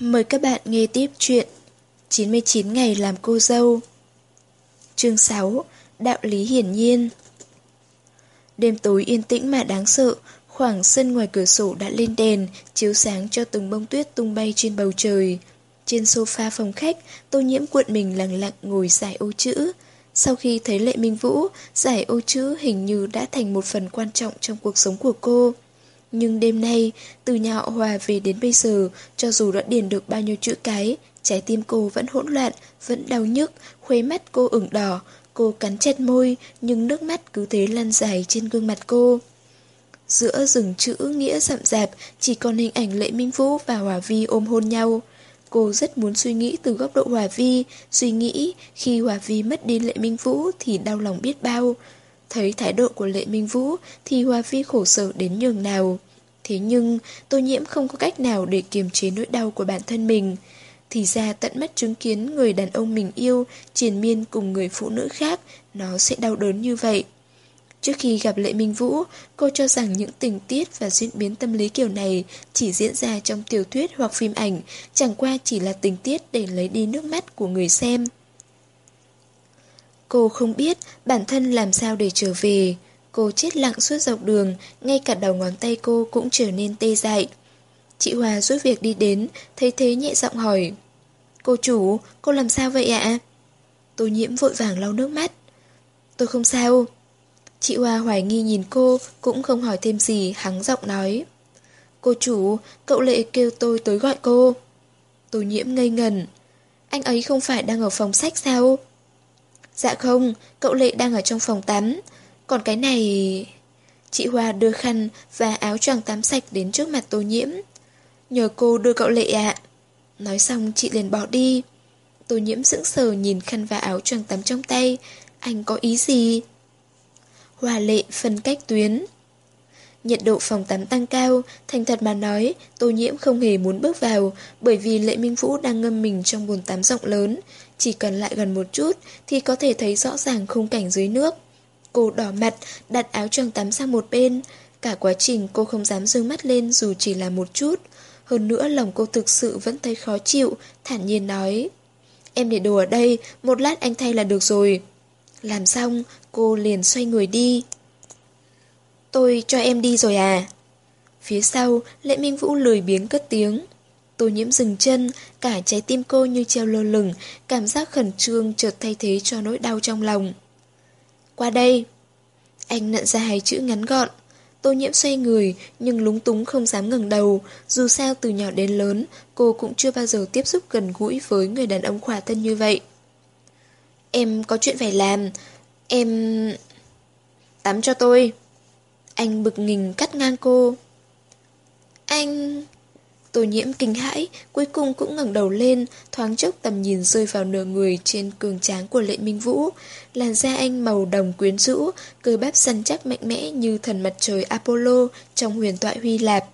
Mời các bạn nghe tiếp chuyện 99 ngày làm cô dâu. Chương 6 Đạo lý hiển nhiên. Đêm tối yên tĩnh mà đáng sợ, Khoảng sân ngoài cửa sổ đã lên đèn, Chiếu sáng cho từng bông tuyết tung bay trên bầu trời. Trên sofa phòng khách, Tô nhiễm cuộn mình lặng lặng ngồi giải ô chữ. Sau khi thấy Lệ Minh Vũ, Giải ô chữ hình như đã thành một phần quan trọng trong cuộc sống của cô nhưng đêm nay, từ nhà họ Hòa về đến bây giờ, cho dù đã điền được bao nhiêu chữ cái, trái tim cô vẫn hỗn loạn, vẫn đau nhức, khuấy mắt cô ửng đỏ. Cô cắn chặt môi, nhưng nước mắt cứ thế lăn dài trên gương mặt cô. Giữa rừng chữ nghĩa rậm rạp, chỉ còn hình ảnh Lệ Minh Vũ và Hòa Vi ôm hôn nhau. Cô rất muốn suy nghĩ từ góc độ Hòa Vi, suy nghĩ khi Hòa Vi mất đi Lệ Minh Vũ thì đau lòng biết bao. Thấy thái độ của Lệ Minh Vũ thì Hoa Phi khổ sở đến nhường nào. Thế nhưng, tô nhiễm không có cách nào để kiềm chế nỗi đau của bản thân mình. Thì ra tận mắt chứng kiến người đàn ông mình yêu triền miên cùng người phụ nữ khác, nó sẽ đau đớn như vậy. Trước khi gặp Lệ Minh Vũ, cô cho rằng những tình tiết và diễn biến tâm lý kiểu này chỉ diễn ra trong tiểu thuyết hoặc phim ảnh, chẳng qua chỉ là tình tiết để lấy đi nước mắt của người xem. Cô không biết bản thân làm sao để trở về. Cô chết lặng suốt dọc đường, ngay cả đầu ngón tay cô cũng trở nên tê dại. Chị Hòa rút việc đi đến, thấy thế nhẹ giọng hỏi. Cô chủ, cô làm sao vậy ạ? Tô nhiễm vội vàng lau nước mắt. Tôi không sao. Chị Hoa hoài nghi nhìn cô, cũng không hỏi thêm gì, hắng giọng nói. Cô chủ, cậu lệ kêu tôi tới gọi cô. Tô nhiễm ngây ngần. Anh ấy không phải đang ở phòng sách sao? Dạ không, cậu Lệ đang ở trong phòng tắm. Còn cái này... Chị Hoa đưa khăn và áo choàng tắm sạch đến trước mặt tô nhiễm. Nhờ cô đưa cậu Lệ ạ. Nói xong chị liền bỏ đi. Tô nhiễm sững sờ nhìn khăn và áo choàng tắm trong tay. Anh có ý gì? Hòa lệ phân cách tuyến. Nhiệt độ phòng tắm tăng cao, thành thật mà nói, tô nhiễm không hề muốn bước vào, bởi vì Lệ Minh Vũ đang ngâm mình trong bồn tắm rộng lớn. Chỉ cần lại gần một chút thì có thể thấy rõ ràng khung cảnh dưới nước. Cô đỏ mặt, đặt áo choàng tắm sang một bên. Cả quá trình cô không dám dương mắt lên dù chỉ là một chút. Hơn nữa lòng cô thực sự vẫn thấy khó chịu, thản nhiên nói. Em để đồ ở đây, một lát anh thay là được rồi. Làm xong, cô liền xoay người đi. Tôi cho em đi rồi à? Phía sau, Lệ Minh Vũ lười biếng cất tiếng. Tô nhiễm dừng chân, cả trái tim cô như treo lơ lửng, cảm giác khẩn trương chợt thay thế cho nỗi đau trong lòng. Qua đây. Anh nặn ra hai chữ ngắn gọn. Tô nhiễm xoay người, nhưng lúng túng không dám ngẩng đầu. Dù sao từ nhỏ đến lớn, cô cũng chưa bao giờ tiếp xúc gần gũi với người đàn ông khỏa thân như vậy. Em có chuyện phải làm. Em... Tắm cho tôi. Anh bực nghình cắt ngang cô. Anh... Tô nhiễm kinh hãi, cuối cùng cũng ngẩng đầu lên, thoáng chốc tầm nhìn rơi vào nửa người trên cường tráng của lệ minh vũ. Làn da anh màu đồng quyến rũ, cơ bắp săn chắc mạnh mẽ như thần mặt trời Apollo trong huyền thoại Huy Lạp.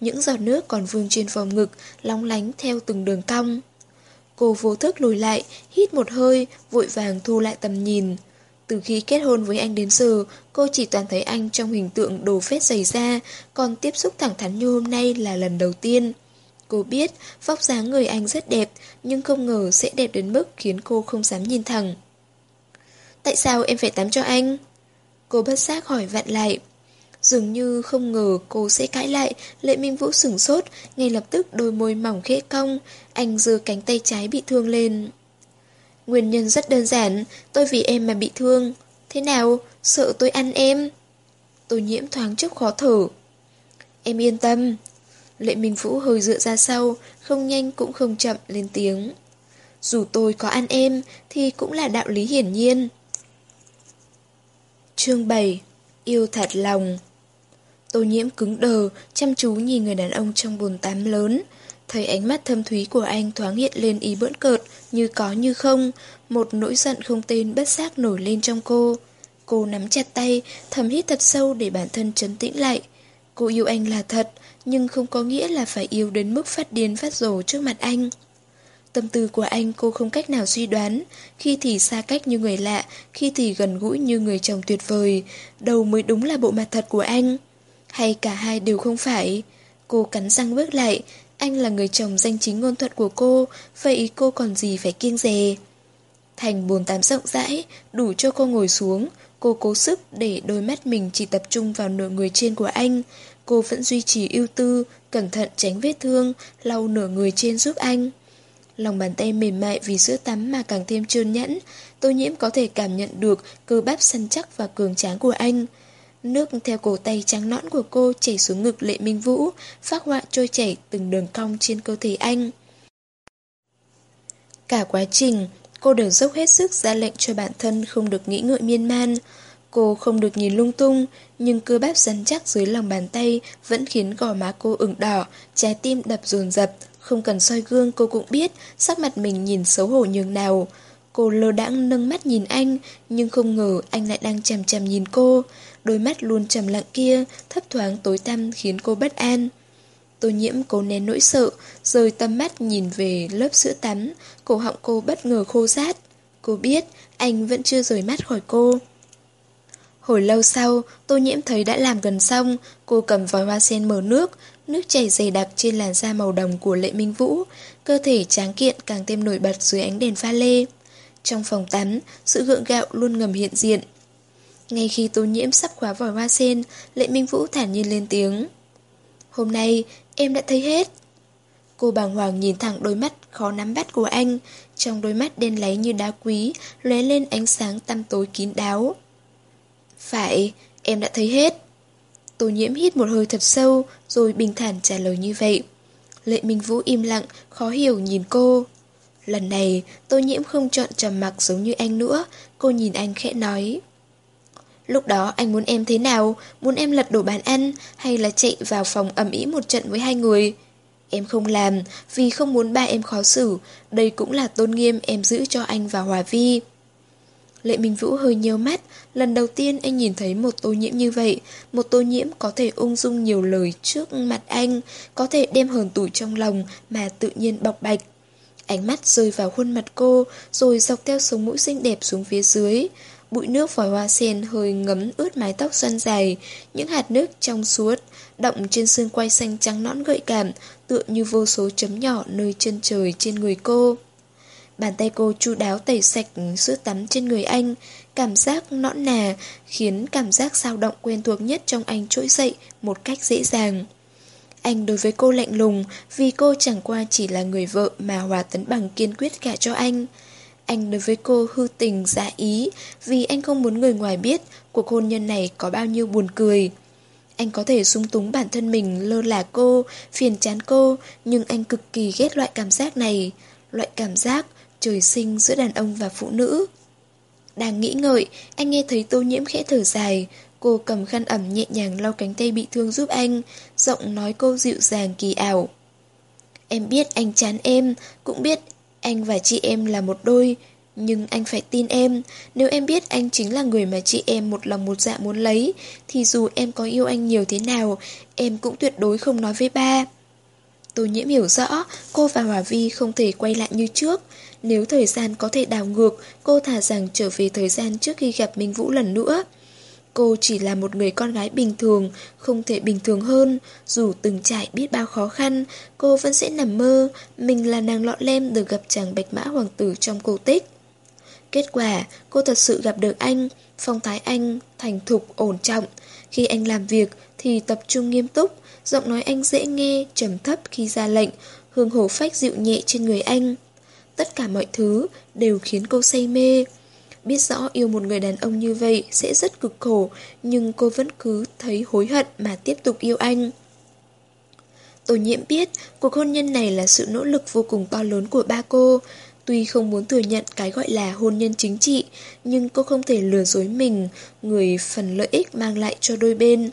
Những giọt nước còn vương trên vòng ngực, long lánh theo từng đường cong. Cô vô thức lùi lại, hít một hơi, vội vàng thu lại tầm nhìn. Từ khi kết hôn với anh đến giờ, cô chỉ toàn thấy anh trong hình tượng đồ phết dày da, còn tiếp xúc thẳng thắn như hôm nay là lần đầu tiên. Cô biết vóc dáng người anh rất đẹp, nhưng không ngờ sẽ đẹp đến mức khiến cô không dám nhìn thẳng. Tại sao em phải tắm cho anh? Cô bất giác hỏi vặn lại. Dường như không ngờ cô sẽ cãi lại, Lệ Minh Vũ sửng sốt, ngay lập tức đôi môi mỏng khẽ cong, anh giơ cánh tay trái bị thương lên. Nguyên nhân rất đơn giản, tôi vì em mà bị thương. Thế nào, sợ tôi ăn em? Tôi nhiễm thoáng chốc khó thở. Em yên tâm. Lệ Minh Vũ hơi dựa ra sau, không nhanh cũng không chậm lên tiếng. Dù tôi có ăn em, thì cũng là đạo lý hiển nhiên. Chương 7 Yêu thật lòng Tô nhiễm cứng đờ, chăm chú nhìn người đàn ông trong bồn tắm lớn. Thấy ánh mắt thâm thúy của anh thoáng hiện lên ý bỡn cợt, như có như không, một nỗi giận không tên bất giác nổi lên trong cô. Cô nắm chặt tay, thầm hít thật sâu để bản thân trấn tĩnh lại. Cô yêu anh là thật, nhưng không có nghĩa là phải yêu đến mức phát điên phát rồ trước mặt anh. Tâm tư của anh cô không cách nào suy đoán, khi thì xa cách như người lạ, khi thì gần gũi như người chồng tuyệt vời, đâu mới đúng là bộ mặt thật của anh. Hay cả hai đều không phải. Cô cắn răng bước lại, anh là người chồng danh chính ngôn thuận của cô, vậy cô còn gì phải kiêng dè. Thành bồn tắm rộng rãi, đủ cho cô ngồi xuống, cô cố sức để đôi mắt mình chỉ tập trung vào nửa người trên của anh. Cô vẫn duy trì ưu tư, cẩn thận tránh vết thương, lau nửa người trên giúp anh. Lòng bàn tay mềm mại vì sữa tắm mà càng thêm trơn nhẵn, tô nhiễm có thể cảm nhận được cơ bắp săn chắc và cường tráng của anh. Nước theo cổ tay trắng nõn của cô chảy xuống ngực Lệ Minh Vũ, phát họa trôi chảy từng đường cong trên cơ thể anh. Cả quá trình, cô đều dốc hết sức ra lệnh cho bản thân không được nghĩ ngợi miên man. Cô không được nhìn lung tung, nhưng cơ bắp rắn chắc dưới lòng bàn tay vẫn khiến gò má cô ửng đỏ, trái tim đập dồn dập. Không cần soi gương cô cũng biết sắc mặt mình nhìn xấu hổ nhường nào. Cô lơ đãng nâng mắt nhìn anh, nhưng không ngờ anh lại đang chằm chằm nhìn cô. Đôi mắt luôn trầm lặng kia, thấp thoáng tối tăm khiến cô bất an. Tô nhiễm cố nén nỗi sợ, rời tầm mắt nhìn về lớp sữa tắm, cổ họng cô bất ngờ khô rát. Cô biết anh vẫn chưa rời mắt khỏi cô. Hồi lâu sau, tô nhiễm thấy đã làm gần xong, cô cầm vòi hoa sen mở nước, nước chảy dày đặc trên làn da màu đồng của Lệ Minh Vũ, cơ thể tráng kiện càng thêm nổi bật dưới ánh đèn pha lê. Trong phòng tắm, sự gượng gạo luôn ngầm hiện diện. Ngay khi tô nhiễm sắp khóa vòi hoa sen, Lệ Minh Vũ thản nhiên lên tiếng. Hôm nay, em đã thấy hết. Cô bàng hoàng nhìn thẳng đôi mắt khó nắm bắt của anh, trong đôi mắt đen láy như đá quý, lóe lên ánh sáng tăm tối kín đáo. Phải, em đã thấy hết. Tô nhiễm hít một hơi thật sâu, rồi bình thản trả lời như vậy. Lệ Minh Vũ im lặng, khó hiểu nhìn cô. Lần này, tô nhiễm không chọn trầm mặc giống như anh nữa, cô nhìn anh khẽ nói. Lúc đó anh muốn em thế nào? Muốn em lật đổ bàn ăn hay là chạy vào phòng ẩm ý một trận với hai người? Em không làm vì không muốn ba em khó xử, đây cũng là tôn nghiêm em giữ cho anh và Hòa Vi. Lệ Minh Vũ hơi nhiều mắt, lần đầu tiên anh nhìn thấy một tô nhiễm như vậy, một tô nhiễm có thể ung dung nhiều lời trước mặt anh, có thể đem hờn tủi trong lòng mà tự nhiên bọc bạch. Ánh mắt rơi vào khuôn mặt cô, rồi dọc theo sống mũi xinh đẹp xuống phía dưới. Bụi nước vòi hoa sen hơi ngấm ướt mái tóc xoăn dài, những hạt nước trong suốt, động trên xương quay xanh trắng nõn gợi cảm, tựa như vô số chấm nhỏ nơi chân trời trên người cô. Bàn tay cô chu đáo tẩy sạch sữa tắm trên người anh, cảm giác nõn nà, khiến cảm giác sao động quen thuộc nhất trong anh trỗi dậy một cách dễ dàng. Anh đối với cô lạnh lùng vì cô chẳng qua chỉ là người vợ mà Hòa Tấn Bằng kiên quyết cả cho anh. Anh đối với cô hư tình giả ý vì anh không muốn người ngoài biết cuộc hôn nhân này có bao nhiêu buồn cười. Anh có thể sung túng bản thân mình lơ là cô, phiền chán cô, nhưng anh cực kỳ ghét loại cảm giác này. Loại cảm giác trời sinh giữa đàn ông và phụ nữ. Đang nghĩ ngợi, anh nghe thấy tô nhiễm khẽ thở dài, cô cầm khăn ẩm nhẹ nhàng lau cánh tay bị thương giúp anh, giọng nói cô dịu dàng kỳ ảo. Em biết anh chán em, cũng biết anh và chị em là một đôi, nhưng anh phải tin em, nếu em biết anh chính là người mà chị em một lòng một dạ muốn lấy, thì dù em có yêu anh nhiều thế nào, em cũng tuyệt đối không nói với ba. Tô nhiễm hiểu rõ, cô và Hòa Vi không thể quay lại như trước. Nếu thời gian có thể đảo ngược, cô thà rằng trở về thời gian trước khi gặp Minh Vũ lần nữa. Cô chỉ là một người con gái bình thường, không thể bình thường hơn. Dù từng trải biết bao khó khăn, cô vẫn sẽ nằm mơ, mình là nàng lọ lem được gặp chàng bạch mã hoàng tử trong cổ tích. Kết quả, cô thật sự gặp được anh, phong thái anh, thành thục, ổn trọng. Khi anh làm việc thì tập trung nghiêm túc, giọng nói anh dễ nghe, trầm thấp khi ra lệnh, hương hổ phách dịu nhẹ trên người anh. Tất cả mọi thứ đều khiến cô say mê. Biết rõ yêu một người đàn ông như vậy sẽ rất cực khổ, nhưng cô vẫn cứ thấy hối hận mà tiếp tục yêu anh. Tô nhiễm biết cuộc hôn nhân này là sự nỗ lực vô cùng to lớn của ba cô. Tuy không muốn thừa nhận cái gọi là hôn nhân chính trị, nhưng cô không thể lừa dối mình, người phần lợi ích mang lại cho đôi bên.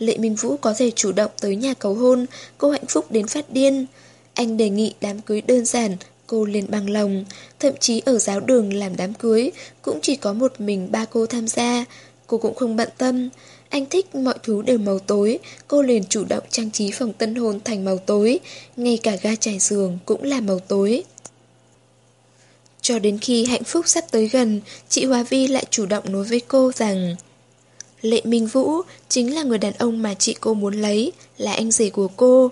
Lệ Minh Vũ có thể chủ động tới nhà cầu hôn, cô hạnh phúc đến phát điên. Anh đề nghị đám cưới đơn giản, cô liền bằng lòng. Thậm chí ở giáo đường làm đám cưới, cũng chỉ có một mình ba cô tham gia. Cô cũng không bận tâm. Anh thích mọi thứ đều màu tối, cô liền chủ động trang trí phòng tân hôn thành màu tối, ngay cả ga trải giường cũng là màu tối. Cho đến khi hạnh phúc sắp tới gần, chị Hòa Vi lại chủ động nói với cô rằng Lệ Minh Vũ chính là người đàn ông mà chị cô muốn lấy, là anh rể của cô.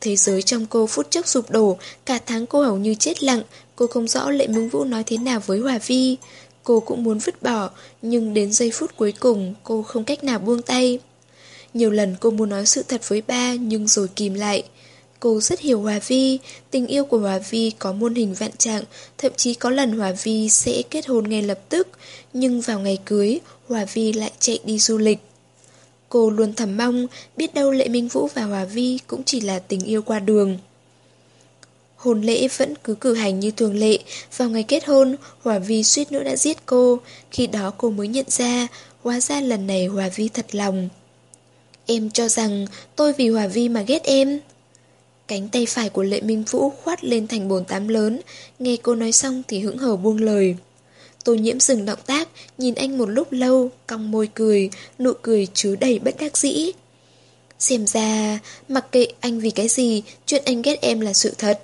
Thế giới trong cô phút chốc sụp đổ, cả tháng cô hầu như chết lặng, cô không rõ Lệ Minh Vũ nói thế nào với Hòa Vi. Cô cũng muốn vứt bỏ, nhưng đến giây phút cuối cùng cô không cách nào buông tay. Nhiều lần cô muốn nói sự thật với ba nhưng rồi kìm lại. Cô rất hiểu Hòa Vi, tình yêu của Hòa Vi có muôn hình vạn trạng, thậm chí có lần Hòa Vi sẽ kết hôn ngay lập tức, nhưng vào ngày cưới, Hòa Vi lại chạy đi du lịch. Cô luôn thầm mong, biết đâu Lệ Minh Vũ và Hòa Vi cũng chỉ là tình yêu qua đường. Hôn lễ vẫn cứ cử hành như thường lệ, vào ngày kết hôn, Hòa Vi suýt nữa đã giết cô, khi đó cô mới nhận ra, hóa ra lần này Hòa Vi thật lòng. Em cho rằng tôi vì Hòa Vi mà ghét em. Cánh tay phải của Lệ Minh Vũ khoát lên thành bồn tắm lớn, nghe cô nói xong thì hững hờ buông lời. Tô nhiễm dừng động tác, nhìn anh một lúc lâu, cong môi cười, nụ cười chứa đầy bất đắc dĩ. Xem ra, mặc kệ anh vì cái gì, chuyện anh ghét em là sự thật.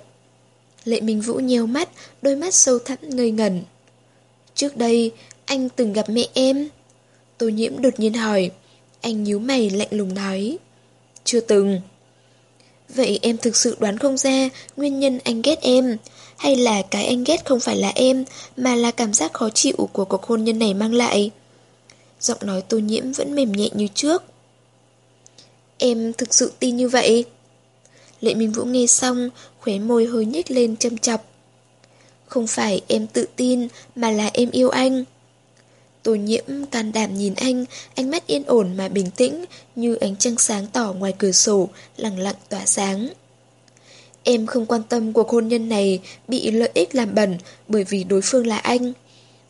Lệ Minh Vũ nheo mắt, đôi mắt sâu thẳm ngây ngẩn. Trước đây, anh từng gặp mẹ em. Tô nhiễm đột nhiên hỏi. Anh nhíu mày lạnh lùng nói. Chưa từng. Vậy em thực sự đoán không ra nguyên nhân anh ghét em? Hay là cái anh ghét không phải là em, Mà là cảm giác khó chịu của cuộc hôn nhân này mang lại? Giọng nói tô nhiễm vẫn mềm nhẹ như trước. Em thực sự tin như vậy? Lệ Minh Vũ nghe xong, Khóe môi hơi nhếch lên châm chọc. Không phải em tự tin, Mà là em yêu anh. Tô nhiễm can đảm nhìn anh, ánh mắt yên ổn mà bình tĩnh, như ánh trăng sáng tỏ ngoài cửa sổ, lặng lặng tỏa sáng. Em không quan tâm cuộc hôn nhân này bị lợi ích làm bẩn bởi vì đối phương là anh.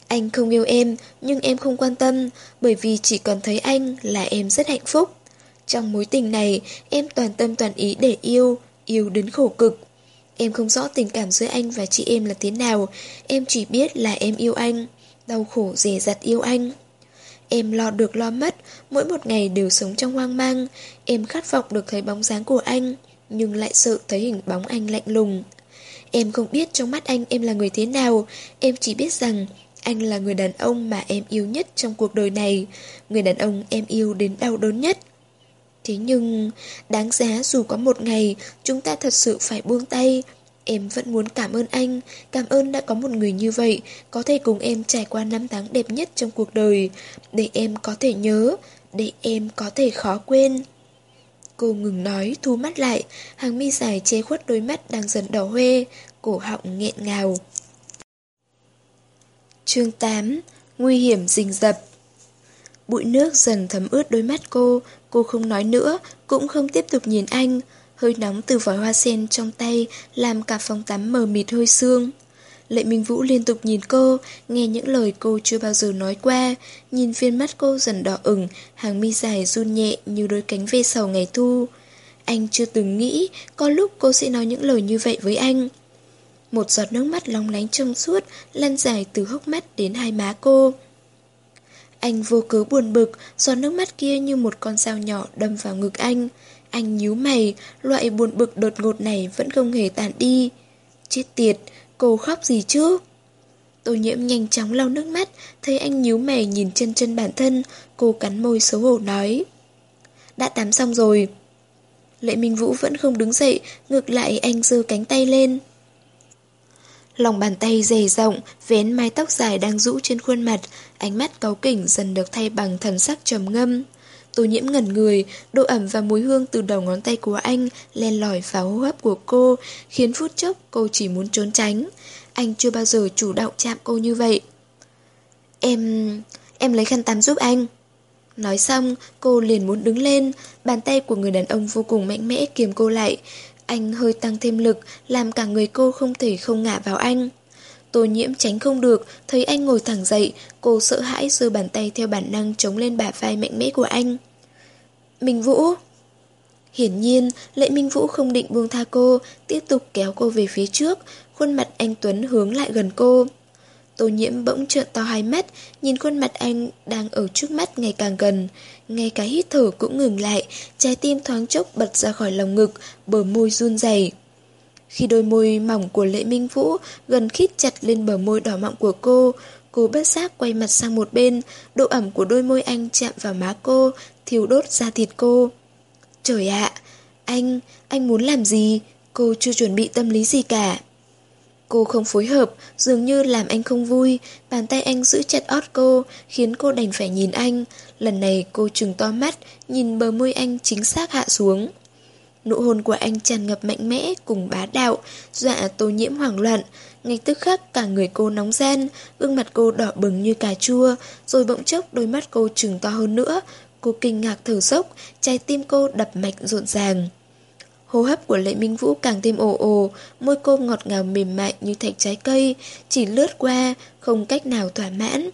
Anh không yêu em, nhưng em không quan tâm, bởi vì chỉ cần thấy anh là em rất hạnh phúc. Trong mối tình này, em toàn tâm toàn ý để yêu, yêu đến khổ cực. Em không rõ tình cảm giữa anh và chị em là thế nào, em chỉ biết là em yêu anh đau khổ dè dặt yêu anh. Em lo được lo mất, mỗi một ngày đều sống trong hoang mang. Em khát vọng được thấy bóng dáng của anh, nhưng lại sợ thấy hình bóng anh lạnh lùng. Em không biết trong mắt anh em là người thế nào, em chỉ biết rằng anh là người đàn ông mà em yêu nhất trong cuộc đời này, người đàn ông em yêu đến đau đớn nhất. Thế nhưng, đáng giá dù có một ngày chúng ta thật sự phải buông tay, Em vẫn muốn cảm ơn anh, cảm ơn đã có một người như vậy, có thể cùng em trải qua năm tháng đẹp nhất trong cuộc đời, để em có thể nhớ, để em có thể khó quên. Cô ngừng nói, thu mắt lại, hàng mi dài che khuất đôi mắt đang dần đỏ hoe, cổ họng nghẹn ngào. Chương 8 Nguy hiểm rình rập. Bụi nước dần thấm ướt đôi mắt cô, cô không nói nữa, cũng không tiếp tục nhìn anh, Hơi nóng từ vòi hoa sen trong tay làm cả phòng tắm mờ mịt hơi sương. Lệ Minh Vũ liên tục nhìn cô, nghe những lời cô chưa bao giờ nói qua, nhìn viên mắt cô dần đỏ ửng, hàng mi dài run nhẹ như đôi cánh ve sầu ngày thu. Anh chưa từng nghĩ có lúc cô sẽ nói những lời như vậy với anh. Một giọt nước mắt long lánh trong suốt lăn dài từ hốc mắt đến hai má cô. Anh vô cớ buồn bực, giọt nước mắt kia như một con dao nhỏ đâm vào ngực anh. Anh nhíu mày, loại buồn bực đột ngột này vẫn không hề tàn đi. Chết tiệt, cô khóc gì chứ? Tô nhiễm nhanh chóng lau nước mắt, thấy anh nhíu mày nhìn chân chân bản thân, cô cắn môi xấu hổ nói. Đã tắm xong rồi. Lệ Minh Vũ vẫn không đứng dậy, ngược lại anh giơ cánh tay lên. Lòng bàn tay dày rộng, vén mái tóc dài đang rũ trên khuôn mặt, ánh mắt cáu kỉnh dần được thay bằng thần sắc trầm ngâm. Tô nhiễm ngẩn người, độ ẩm và mùi hương từ đầu ngón tay của anh len lỏi vào hô hấp của cô, khiến phút chốc cô chỉ muốn trốn tránh. Anh chưa bao giờ chủ động chạm cô như vậy. Em... em lấy khăn tắm giúp anh. Nói xong, cô liền muốn đứng lên, bàn tay của người đàn ông vô cùng mạnh mẽ kiềm cô lại. Anh hơi tăng thêm lực, làm cả người cô không thể không ngả vào anh. Tô nhiễm tránh không được, thấy anh ngồi thẳng dậy, cô sợ hãi giơ bàn tay theo bản năng chống lên bả vai mạnh mẽ của anh. Minh Vũ! Hiển nhiên, Lệ Minh Vũ không định buông tha cô, tiếp tục kéo cô về phía trước, khuôn mặt anh Tuấn hướng lại gần cô. Tô nhiễm bỗng trợn to hai mắt, nhìn khuôn mặt anh đang ở trước mắt ngày càng gần. Ngay cả hít thở cũng ngừng lại, trái tim thoáng chốc bật ra khỏi lòng ngực, bờ môi run rẩy. Khi đôi môi mỏng của Lệ Minh Vũ gần khít chặt lên bờ môi đỏ mọng của cô, cô bất giác quay mặt sang một bên, độ ẩm của đôi môi anh chạm vào má cô, thiêu đốt da thịt cô. Trời ạ, Anh, anh muốn làm gì? Cô chưa chuẩn bị tâm lý gì cả. Cô không phối hợp, dường như làm anh không vui, bàn tay anh giữ chặt ót cô, khiến cô đành phải nhìn anh. Lần này cô trừng to mắt, nhìn bờ môi anh chính xác hạ xuống. Nụ hôn của anh tràn ngập mạnh mẽ cùng bá đạo, dọa tô nhiễm hoảng loạn. Ngay tức khắc cả người cô nóng gian, gương mặt cô đỏ bừng như cà chua, rồi bỗng chốc đôi mắt cô trừng to hơn nữa. Cô kinh ngạc thở dốc, trái tim cô đập mạch rộn ràng. Hô hấp của Lệ Minh Vũ càng thêm ồ ồ, môi cô ngọt ngào mềm mại như thạch trái cây, chỉ lướt qua, không cách nào thỏa mãn.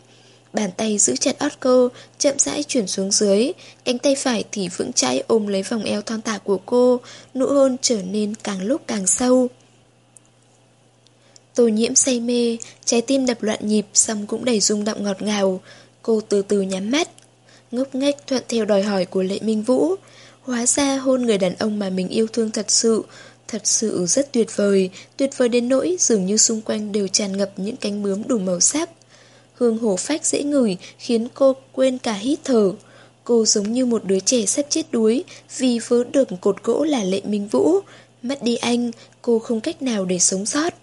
Bàn tay giữ chặt ót cô, chậm rãi chuyển xuống dưới, cánh tay phải thì vững chãi ôm lấy vòng eo thon tả của cô, nụ hôn trở nên càng lúc càng sâu. Tô nhiễm say mê, trái tim đập loạn nhịp xong cũng đầy rung động ngọt ngào. Cô từ từ nhắm mắt, ngốc nghếch thuận theo đòi hỏi của Lệ Minh Vũ. Hóa ra hôn người đàn ông mà mình yêu thương thật sự, thật sự rất tuyệt vời, tuyệt vời đến nỗi dường như xung quanh đều tràn ngập những cánh bướm đủ màu sắc. Hương hổ phách dễ ngửi khiến cô quên cả hít thở. Cô giống như một đứa trẻ sắp chết đuối vì vớ được cột gỗ là lệ minh vũ. Mất đi anh, cô không cách nào để sống sót.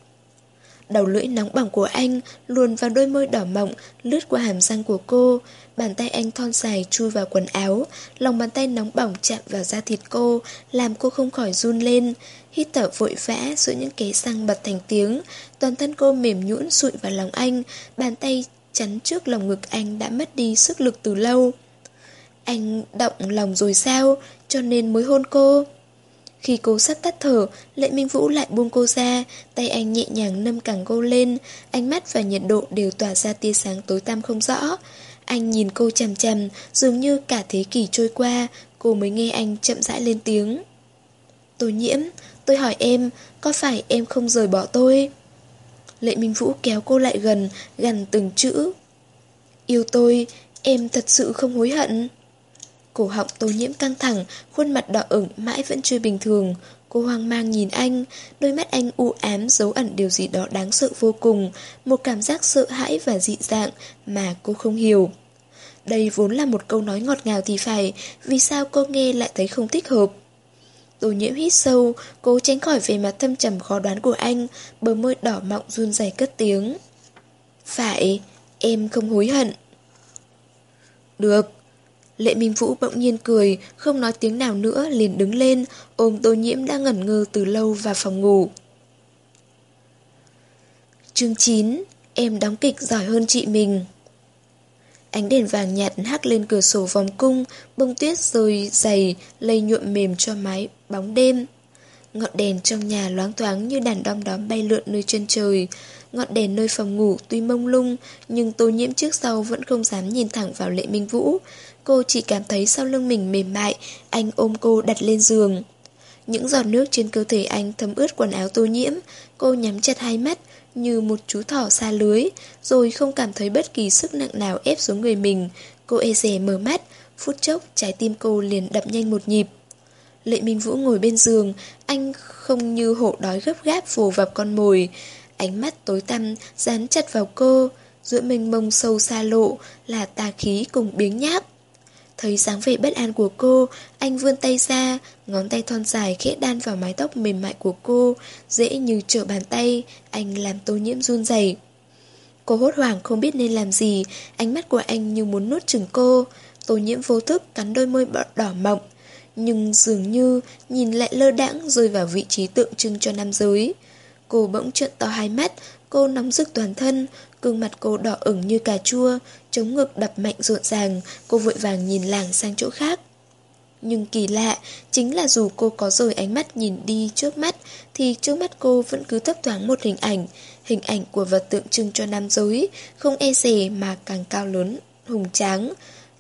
Đầu lưỡi nóng bỏng của anh luồn vào đôi môi đỏ mọng, lướt qua hàm răng của cô. Bàn tay anh thon dài chui vào quần áo, lòng bàn tay nóng bỏng chạm vào da thịt cô, làm cô không khỏi run lên. Hít thở vội vã giữa những cái răng bật thành tiếng, toàn thân cô mềm nhũn sụi vào lòng anh, bàn tay chắn trước lòng ngực anh đã mất đi sức lực từ lâu. Anh động lòng rồi sao, cho nên mới hôn cô. Khi cô sắp tắt thở, Lệ Minh Vũ lại buông cô ra, tay anh nhẹ nhàng nâng cẳng cô lên, ánh mắt và nhiệt độ đều tỏa ra tia sáng tối tăm không rõ. Anh nhìn cô chằm chằm, dường như cả thế kỷ trôi qua, cô mới nghe anh chậm rãi lên tiếng. Tôi nhiễm, tôi hỏi em, có phải em không rời bỏ tôi? Lệ Minh Vũ kéo cô lại gần, gần từng chữ. Yêu tôi, em thật sự không hối hận. Cổ họng tô nhiễm căng thẳng, khuôn mặt đỏ ửng mãi vẫn chưa bình thường. Cô hoang mang nhìn anh, đôi mắt anh u ám giấu ẩn điều gì đó đáng sợ vô cùng, một cảm giác sợ hãi và dị dạng mà cô không hiểu. Đây vốn là một câu nói ngọt ngào thì phải, vì sao cô nghe lại thấy không thích hợp? Tô nhiễm hít sâu, cố tránh khỏi về mặt thâm trầm khó đoán của anh, bờ môi đỏ mọng run rẩy cất tiếng. Phải, em không hối hận. Được. Lệ Minh Vũ bỗng nhiên cười, không nói tiếng nào nữa, liền đứng lên, ôm tô nhiễm đã ngẩn ngơ từ lâu vào phòng ngủ. Chương 9 Em đóng kịch giỏi hơn chị mình Ánh đèn vàng nhạt hắt lên cửa sổ vòng cung, bông tuyết rơi dày, lây nhuộm mềm cho mái bóng đêm. Ngọn đèn trong nhà loáng thoáng như đàn đom đóm bay lượn nơi chân trời. Ngọn đèn nơi phòng ngủ tuy mông lung, nhưng tô nhiễm trước sau vẫn không dám nhìn thẳng vào lệ minh vũ. Cô chỉ cảm thấy sau lưng mình mềm mại, anh ôm cô đặt lên giường. Những giọt nước trên cơ thể anh thấm ướt quần áo tô nhiễm, cô nhắm chặt hai mắt, như một chú thỏ xa lưới, rồi không cảm thấy bất kỳ sức nặng nào ép xuống người mình. Cô e rè mở mắt, phút chốc trái tim cô liền đập nhanh một nhịp. Lệ Minh Vũ ngồi bên giường, anh không như hổ đói gấp gáp vồ vào con mồi. Ánh mắt tối tăm dán chặt vào cô, giữa mình mông sâu xa lộ là tà khí cùng biếng nhác. Thấy dáng vẻ bất an của cô, anh vươn tay ra, ngón tay thon dài khẽ đan vào mái tóc mềm mại của cô, dễ như trở bàn tay, anh làm tô nhiễm run rẩy. Cô hốt hoảng không biết nên làm gì, ánh mắt của anh như muốn nuốt chừng cô. Tô nhiễm vô thức cắn đôi môi đỏ mọng, nhưng dường như nhìn lại lơ đãng rơi vào vị trí tượng trưng cho nam giới. Cô bỗng trợn to hai mắt, cô nóng rực toàn thân, gương mặt cô đỏ ửng như cà chua, chống ngực đập mạnh rộn ràng, cô vội vàng nhìn làng sang chỗ khác. Nhưng kỳ lạ, chính là dù cô có rời ánh mắt nhìn đi trước mắt, thì trước mắt cô vẫn cứ thấp thoáng một hình ảnh, hình ảnh của vật tượng trưng cho nam giới, không e dè mà càng cao lớn, hùng tráng.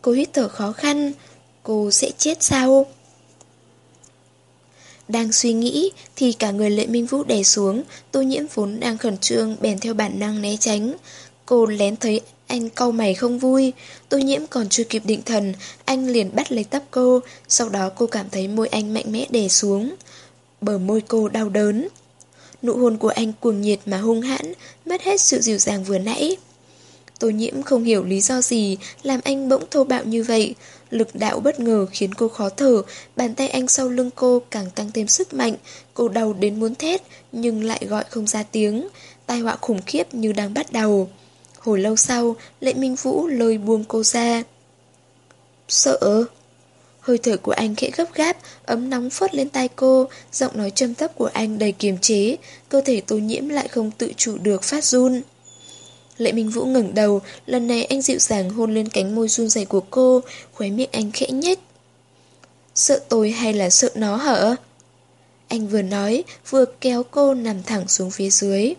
Cô hít thở khó khăn, cô sẽ chết sao? Đang suy nghĩ thì cả người lệ minh vũ đè xuống, tô nhiễm vốn đang khẩn trương bèn theo bản năng né tránh. Cô lén thấy anh cau mày không vui, tô nhiễm còn chưa kịp định thần, anh liền bắt lấy tóc cô, sau đó cô cảm thấy môi anh mạnh mẽ đè xuống. Bờ môi cô đau đớn. Nụ hôn của anh cuồng nhiệt mà hung hãn, mất hết sự dịu dàng vừa nãy. Tô nhiễm không hiểu lý do gì làm anh bỗng thô bạo như vậy. Lực đạo bất ngờ khiến cô khó thở, bàn tay anh sau lưng cô càng tăng thêm sức mạnh. Cô đau đến muốn thét, nhưng lại gọi không ra tiếng. Tai họa khủng khiếp như đang bắt đầu. Hồi lâu sau, Lệ Minh Vũ lôi buông cô ra. Sợ? Hơi thở của anh khẽ gấp gáp, ấm nóng phớt lên tai cô, giọng nói châm thấp của anh đầy kiềm chế, cơ thể tô nhiễm lại không tự chủ được phát run. Lệ Minh Vũ ngẩng đầu, lần này anh dịu dàng hôn lên cánh môi run rẩy của cô, khóe miệng anh khẽ nhếch. Sợ tôi hay là sợ nó hả? Anh vừa nói, vừa kéo cô nằm thẳng xuống phía dưới.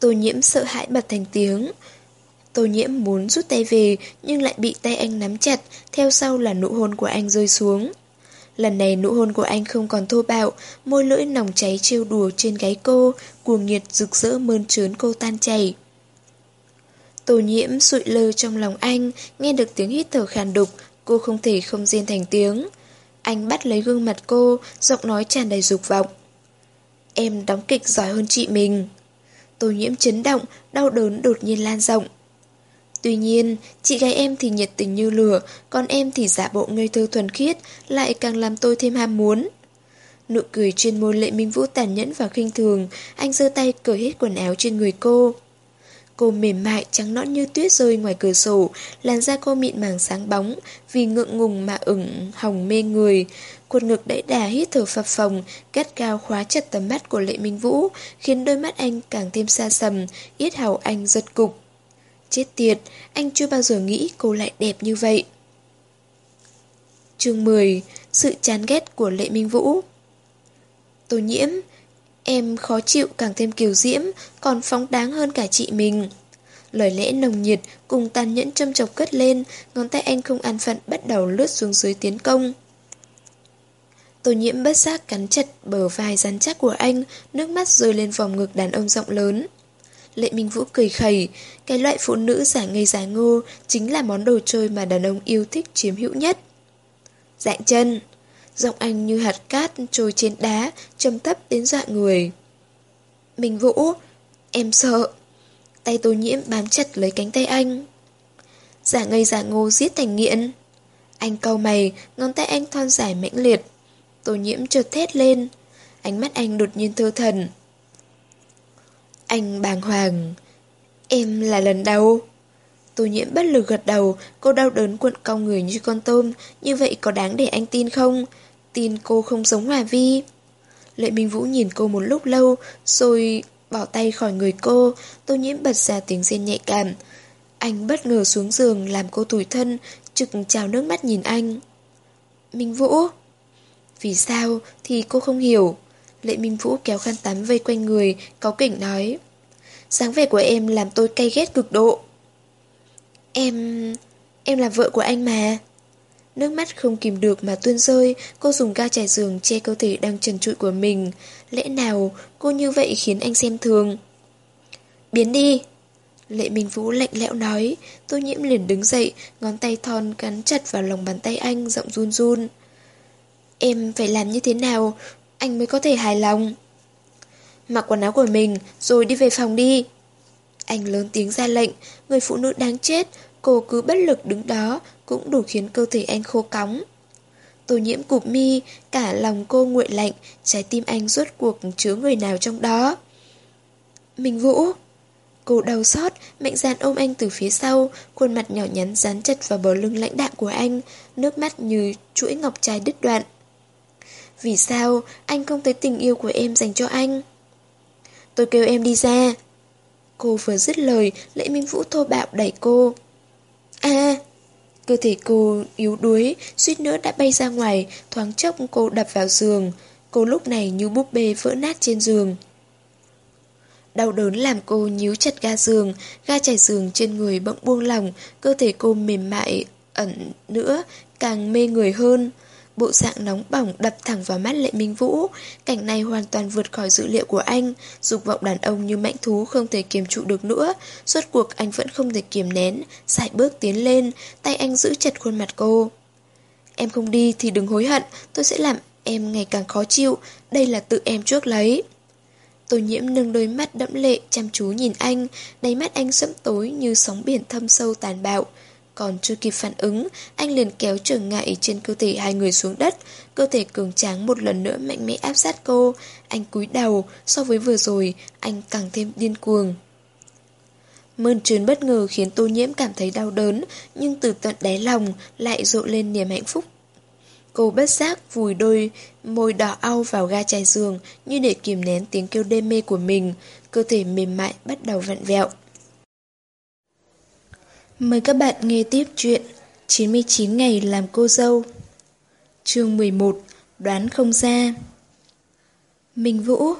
Tô nhiễm sợ hãi bật thành tiếng. Tô nhiễm muốn rút tay về, nhưng lại bị tay anh nắm chặt, theo sau là nụ hôn của anh rơi xuống. Lần này nụ hôn của anh không còn thô bạo, môi lưỡi nòng cháy trêu đùa trên gáy cô, cuồng nhiệt rực rỡ mơn trớn cô tan chảy. Tô nhiễm sụi lơ trong lòng anh, nghe được tiếng hít thở khàn đục, cô không thể không riêng thành tiếng. Anh bắt lấy gương mặt cô, giọng nói tràn đầy dục vọng. Em đóng kịch giỏi hơn chị mình. Tô nhiễm chấn động, đau đớn đột nhiên lan rộng. Tuy nhiên, chị gái em thì nhiệt tình như lửa, còn em thì giả bộ ngây thơ thuần khiết, lại càng làm tôi thêm ham muốn. Nụ cười trên môi lệ minh vũ tàn nhẫn và khinh thường, anh giơ tay cởi hết quần áo trên người cô. Cô mềm mại, trắng nõn như tuyết rơi ngoài cửa sổ, làn da cô mịn màng sáng bóng, vì ngượng ngùng mà ửng hồng mê người. Cuột ngực đẩy đà hít thở phập phồng, gắt cao khóa chặt tầm mắt của Lệ Minh Vũ, khiến đôi mắt anh càng thêm xa sầm, yết hầu anh giật cục. Chết tiệt, anh chưa bao giờ nghĩ cô lại đẹp như vậy. Chương 10 Sự chán ghét của Lệ Minh Vũ. Tô nhiễm Em khó chịu càng thêm kiều diễm Còn phóng đáng hơn cả chị mình. Lời lẽ nồng nhiệt cùng tàn nhẫn châm chọc cất lên Ngón tay anh không an phận bắt đầu lướt xuống dưới tiến công. Tô nhiễm bất giác cắn chặt bờ vai rắn chắc của anh Nước mắt rơi lên vòng ngực đàn ông rộng lớn. Lệ Minh Vũ cười khẩy, cái loại phụ nữ giả ngây giả ngô chính là món đồ chơi mà đàn ông yêu thích chiếm hữu nhất. Dạng chân, giọng anh như hạt cát trôi trên đá, trầm thấp đến dọa người. Minh Vũ, em sợ. Tay tô nhiễm bám chặt lấy cánh tay anh. Giả ngây giả ngô giết thành nghiện. Anh cau mày, ngón tay anh thon dài mãnh liệt. Tô nhiễm trượt thét lên. Ánh mắt anh đột nhiên thơ thần. Anh bàng hoàng. Em là lần đầu. Tô nhiễm bất lực gật đầu, cô đau đớn cuộn cong người như con tôm, như vậy có đáng để anh tin không? Tin cô không giống Hòa Vi. Lệ Minh Vũ nhìn cô một lúc lâu, rồi bỏ tay khỏi người cô, tô nhiễm bật ra tiếng rên nhạy cảm. Anh bất ngờ xuống giường làm cô tủi thân, trực trào nước mắt nhìn anh. Minh Vũ? Vì sao thì cô không hiểu. Lệ Minh Vũ kéo khăn tắm vây quanh người, có kỉnh nói. Sáng vẻ của em làm tôi cay ghét cực độ. Em... em là vợ của anh mà. Nước mắt không kìm được mà tuôn rơi, cô dùng ga trải giường che cơ thể đang trần trụi của mình. Lẽ nào cô như vậy khiến anh xem thường? Biến đi! Lệ Minh Vũ lạnh lẽo nói, tô nhiễm liền đứng dậy, ngón tay thon cắn chặt vào lòng bàn tay anh, giọng run run. Em phải làm như thế nào, anh mới có thể hài lòng. Mặc quần áo của mình, rồi đi về phòng đi. Anh lớn tiếng ra lệnh, người phụ nữ đáng chết, cô cứ bất lực đứng đó, cũng đủ khiến cơ thể anh khô cóng. Tô nhiễm cụp mi, cả lòng cô nguội lạnh, trái tim anh rốt cuộc chứa người nào trong đó. Mình Vũ! Cô đau xót, mạnh dạn ôm anh từ phía sau, khuôn mặt nhỏ nhắn dán chặt vào bờ lưng lãnh đạm của anh, nước mắt như chuỗi ngọc trai đứt đoạn. Vì sao anh không thấy tình yêu của em dành cho anh? Tôi kêu em đi ra. Cô vừa dứt lời, Lễ Minh Vũ thô bạo đẩy cô. À! Cơ thể cô yếu đuối, suýt nữa đã bay ra ngoài, thoáng chốc cô đập vào giường. Cô lúc này như búp bê vỡ nát trên giường. Đau đớn làm cô nhíu chặt ga giường, ga trải giường trên người bỗng buông lỏng, cơ thể cô mềm mại, ẩn nữa, càng mê người hơn. Bộ dạng nóng bỏng đập thẳng vào mắt Lệ Minh Vũ. Cảnh này hoàn toàn vượt khỏi dữ liệu của anh. Dục vọng đàn ông như mãnh thú không thể kiềm trụ được nữa. Suốt cuộc anh vẫn không thể kiềm nén Sải bước tiến lên Tay anh giữ chặt khuôn mặt cô. Em không đi thì đừng hối hận Tôi sẽ làm em ngày càng khó chịu. Đây là tự em trước lấy. Tô nhiễm nâng đôi mắt đẫm lệ chăm chú nhìn anh, đáy mắt anh sẫm tối như sóng biển thâm sâu tàn bạo. Còn chưa kịp phản ứng, anh liền kéo trở ngại trên cơ thể hai người xuống đất, cơ thể cường tráng một lần nữa mạnh mẽ áp sát cô. Anh cúi đầu, so với vừa rồi, anh càng thêm điên cuồng. Mơn trớn bất ngờ khiến tô nhiễm cảm thấy đau đớn, nhưng từ tận đáy lòng lại rộ lên niềm hạnh phúc. Cô bất giác vùi đôi môi đỏ au vào ga trải giường như để kìm nén tiếng kêu đê mê của mình, cơ thể mềm mại bắt đầu vặn vẹo. Mời các bạn nghe tiếp chuyện 99 ngày làm cô dâu. Chương 11 Đoán không ra. Minh Vũ,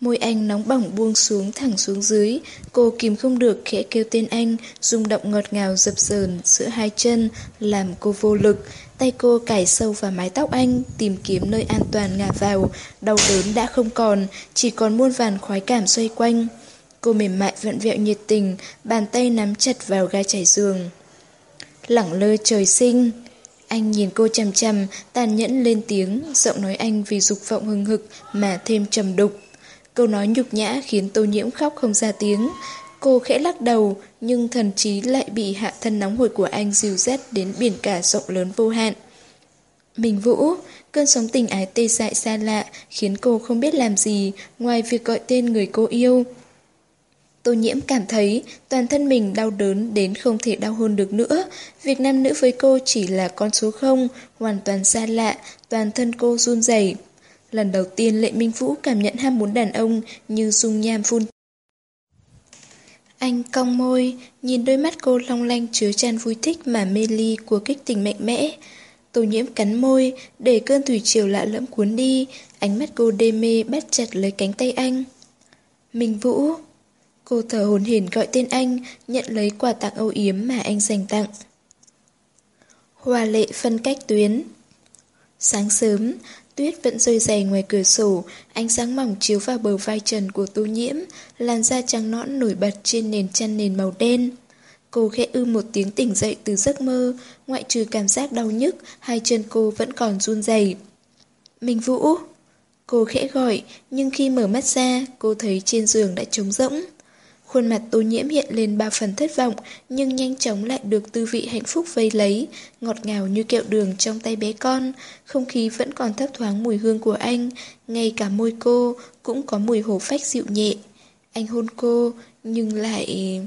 Môi anh nóng bỏng buông xuống thẳng xuống dưới, Cô kìm không được khẽ kêu tên anh, rung động ngọt ngào dập dờn giữa hai chân, Làm cô vô lực. Tay cô cải sâu vào mái tóc anh, Tìm kiếm nơi an toàn ngả vào, Đau đớn đã không còn, Chỉ còn muôn vàn khoái cảm xoay quanh. Cô mềm mại vặn vẹo nhiệt tình Bàn tay nắm chặt vào ga trải giường Lẳng lơ trời sinh Anh nhìn cô chằm chằm Tàn nhẫn lên tiếng Giọng nói anh vì dục vọng hừng hực Mà thêm trầm đục Câu nói nhục nhã khiến tô nhiễm khóc không ra tiếng. Cô khẽ lắc đầu, nhưng thần trí lại bị hạ thân nóng hổi của anh dìu dắt đến biển cả rộng lớn vô hạn. Mình Vũ, cơn sóng tình ái tê dại xa lạ khiến cô không biết làm gì ngoài việc gọi tên người cô yêu. Tô nhiễm cảm thấy toàn thân mình đau đớn đến không thể đau hơn được nữa. Việc nam nữ với cô chỉ là con số không, hoàn toàn xa lạ, toàn thân cô run rẩy. Lần đầu tiên Lệ Minh Vũ cảm nhận ham muốn đàn ông như dung nham phun. Anh cong môi, nhìn đôi mắt cô long lanh chứa chan vui thích mà mê ly của kích tình mạnh mẽ. Tô nhiễm cắn môi, để cơn thủy triều lạ lẫm cuốn đi, ánh mắt cô đê mê bắt chặt lấy cánh tay anh. Minh Vũ. Cô thở hồn hển gọi tên anh, nhận lấy quà tặng âu yếm mà anh dành tặng. Hoa lệ phân cách tuyến Sáng sớm, Tuyết vẫn rơi dày ngoài cửa sổ, ánh sáng mỏng chiếu vào bờ vai trần của tô nhiễm, làn da trắng nõn nổi bật trên nền chăn nền màu đen. Cô khẽ ư một tiếng tỉnh dậy từ giấc mơ, ngoại trừ cảm giác đau nhức, hai chân cô vẫn còn run rẩy. Minh Vũ! Cô khẽ gọi, nhưng khi mở mắt ra, cô thấy trên giường đã trống rỗng. Khuôn mặt tô nhiễm hiện lên ba phần thất vọng, nhưng nhanh chóng lại được tư vị hạnh phúc vây lấy, ngọt ngào như kẹo đường trong tay bé con. Không khí vẫn còn thấp thoáng mùi hương của anh, ngay cả môi cô cũng có mùi hổ phách dịu nhẹ. Anh hôn cô, nhưng lại...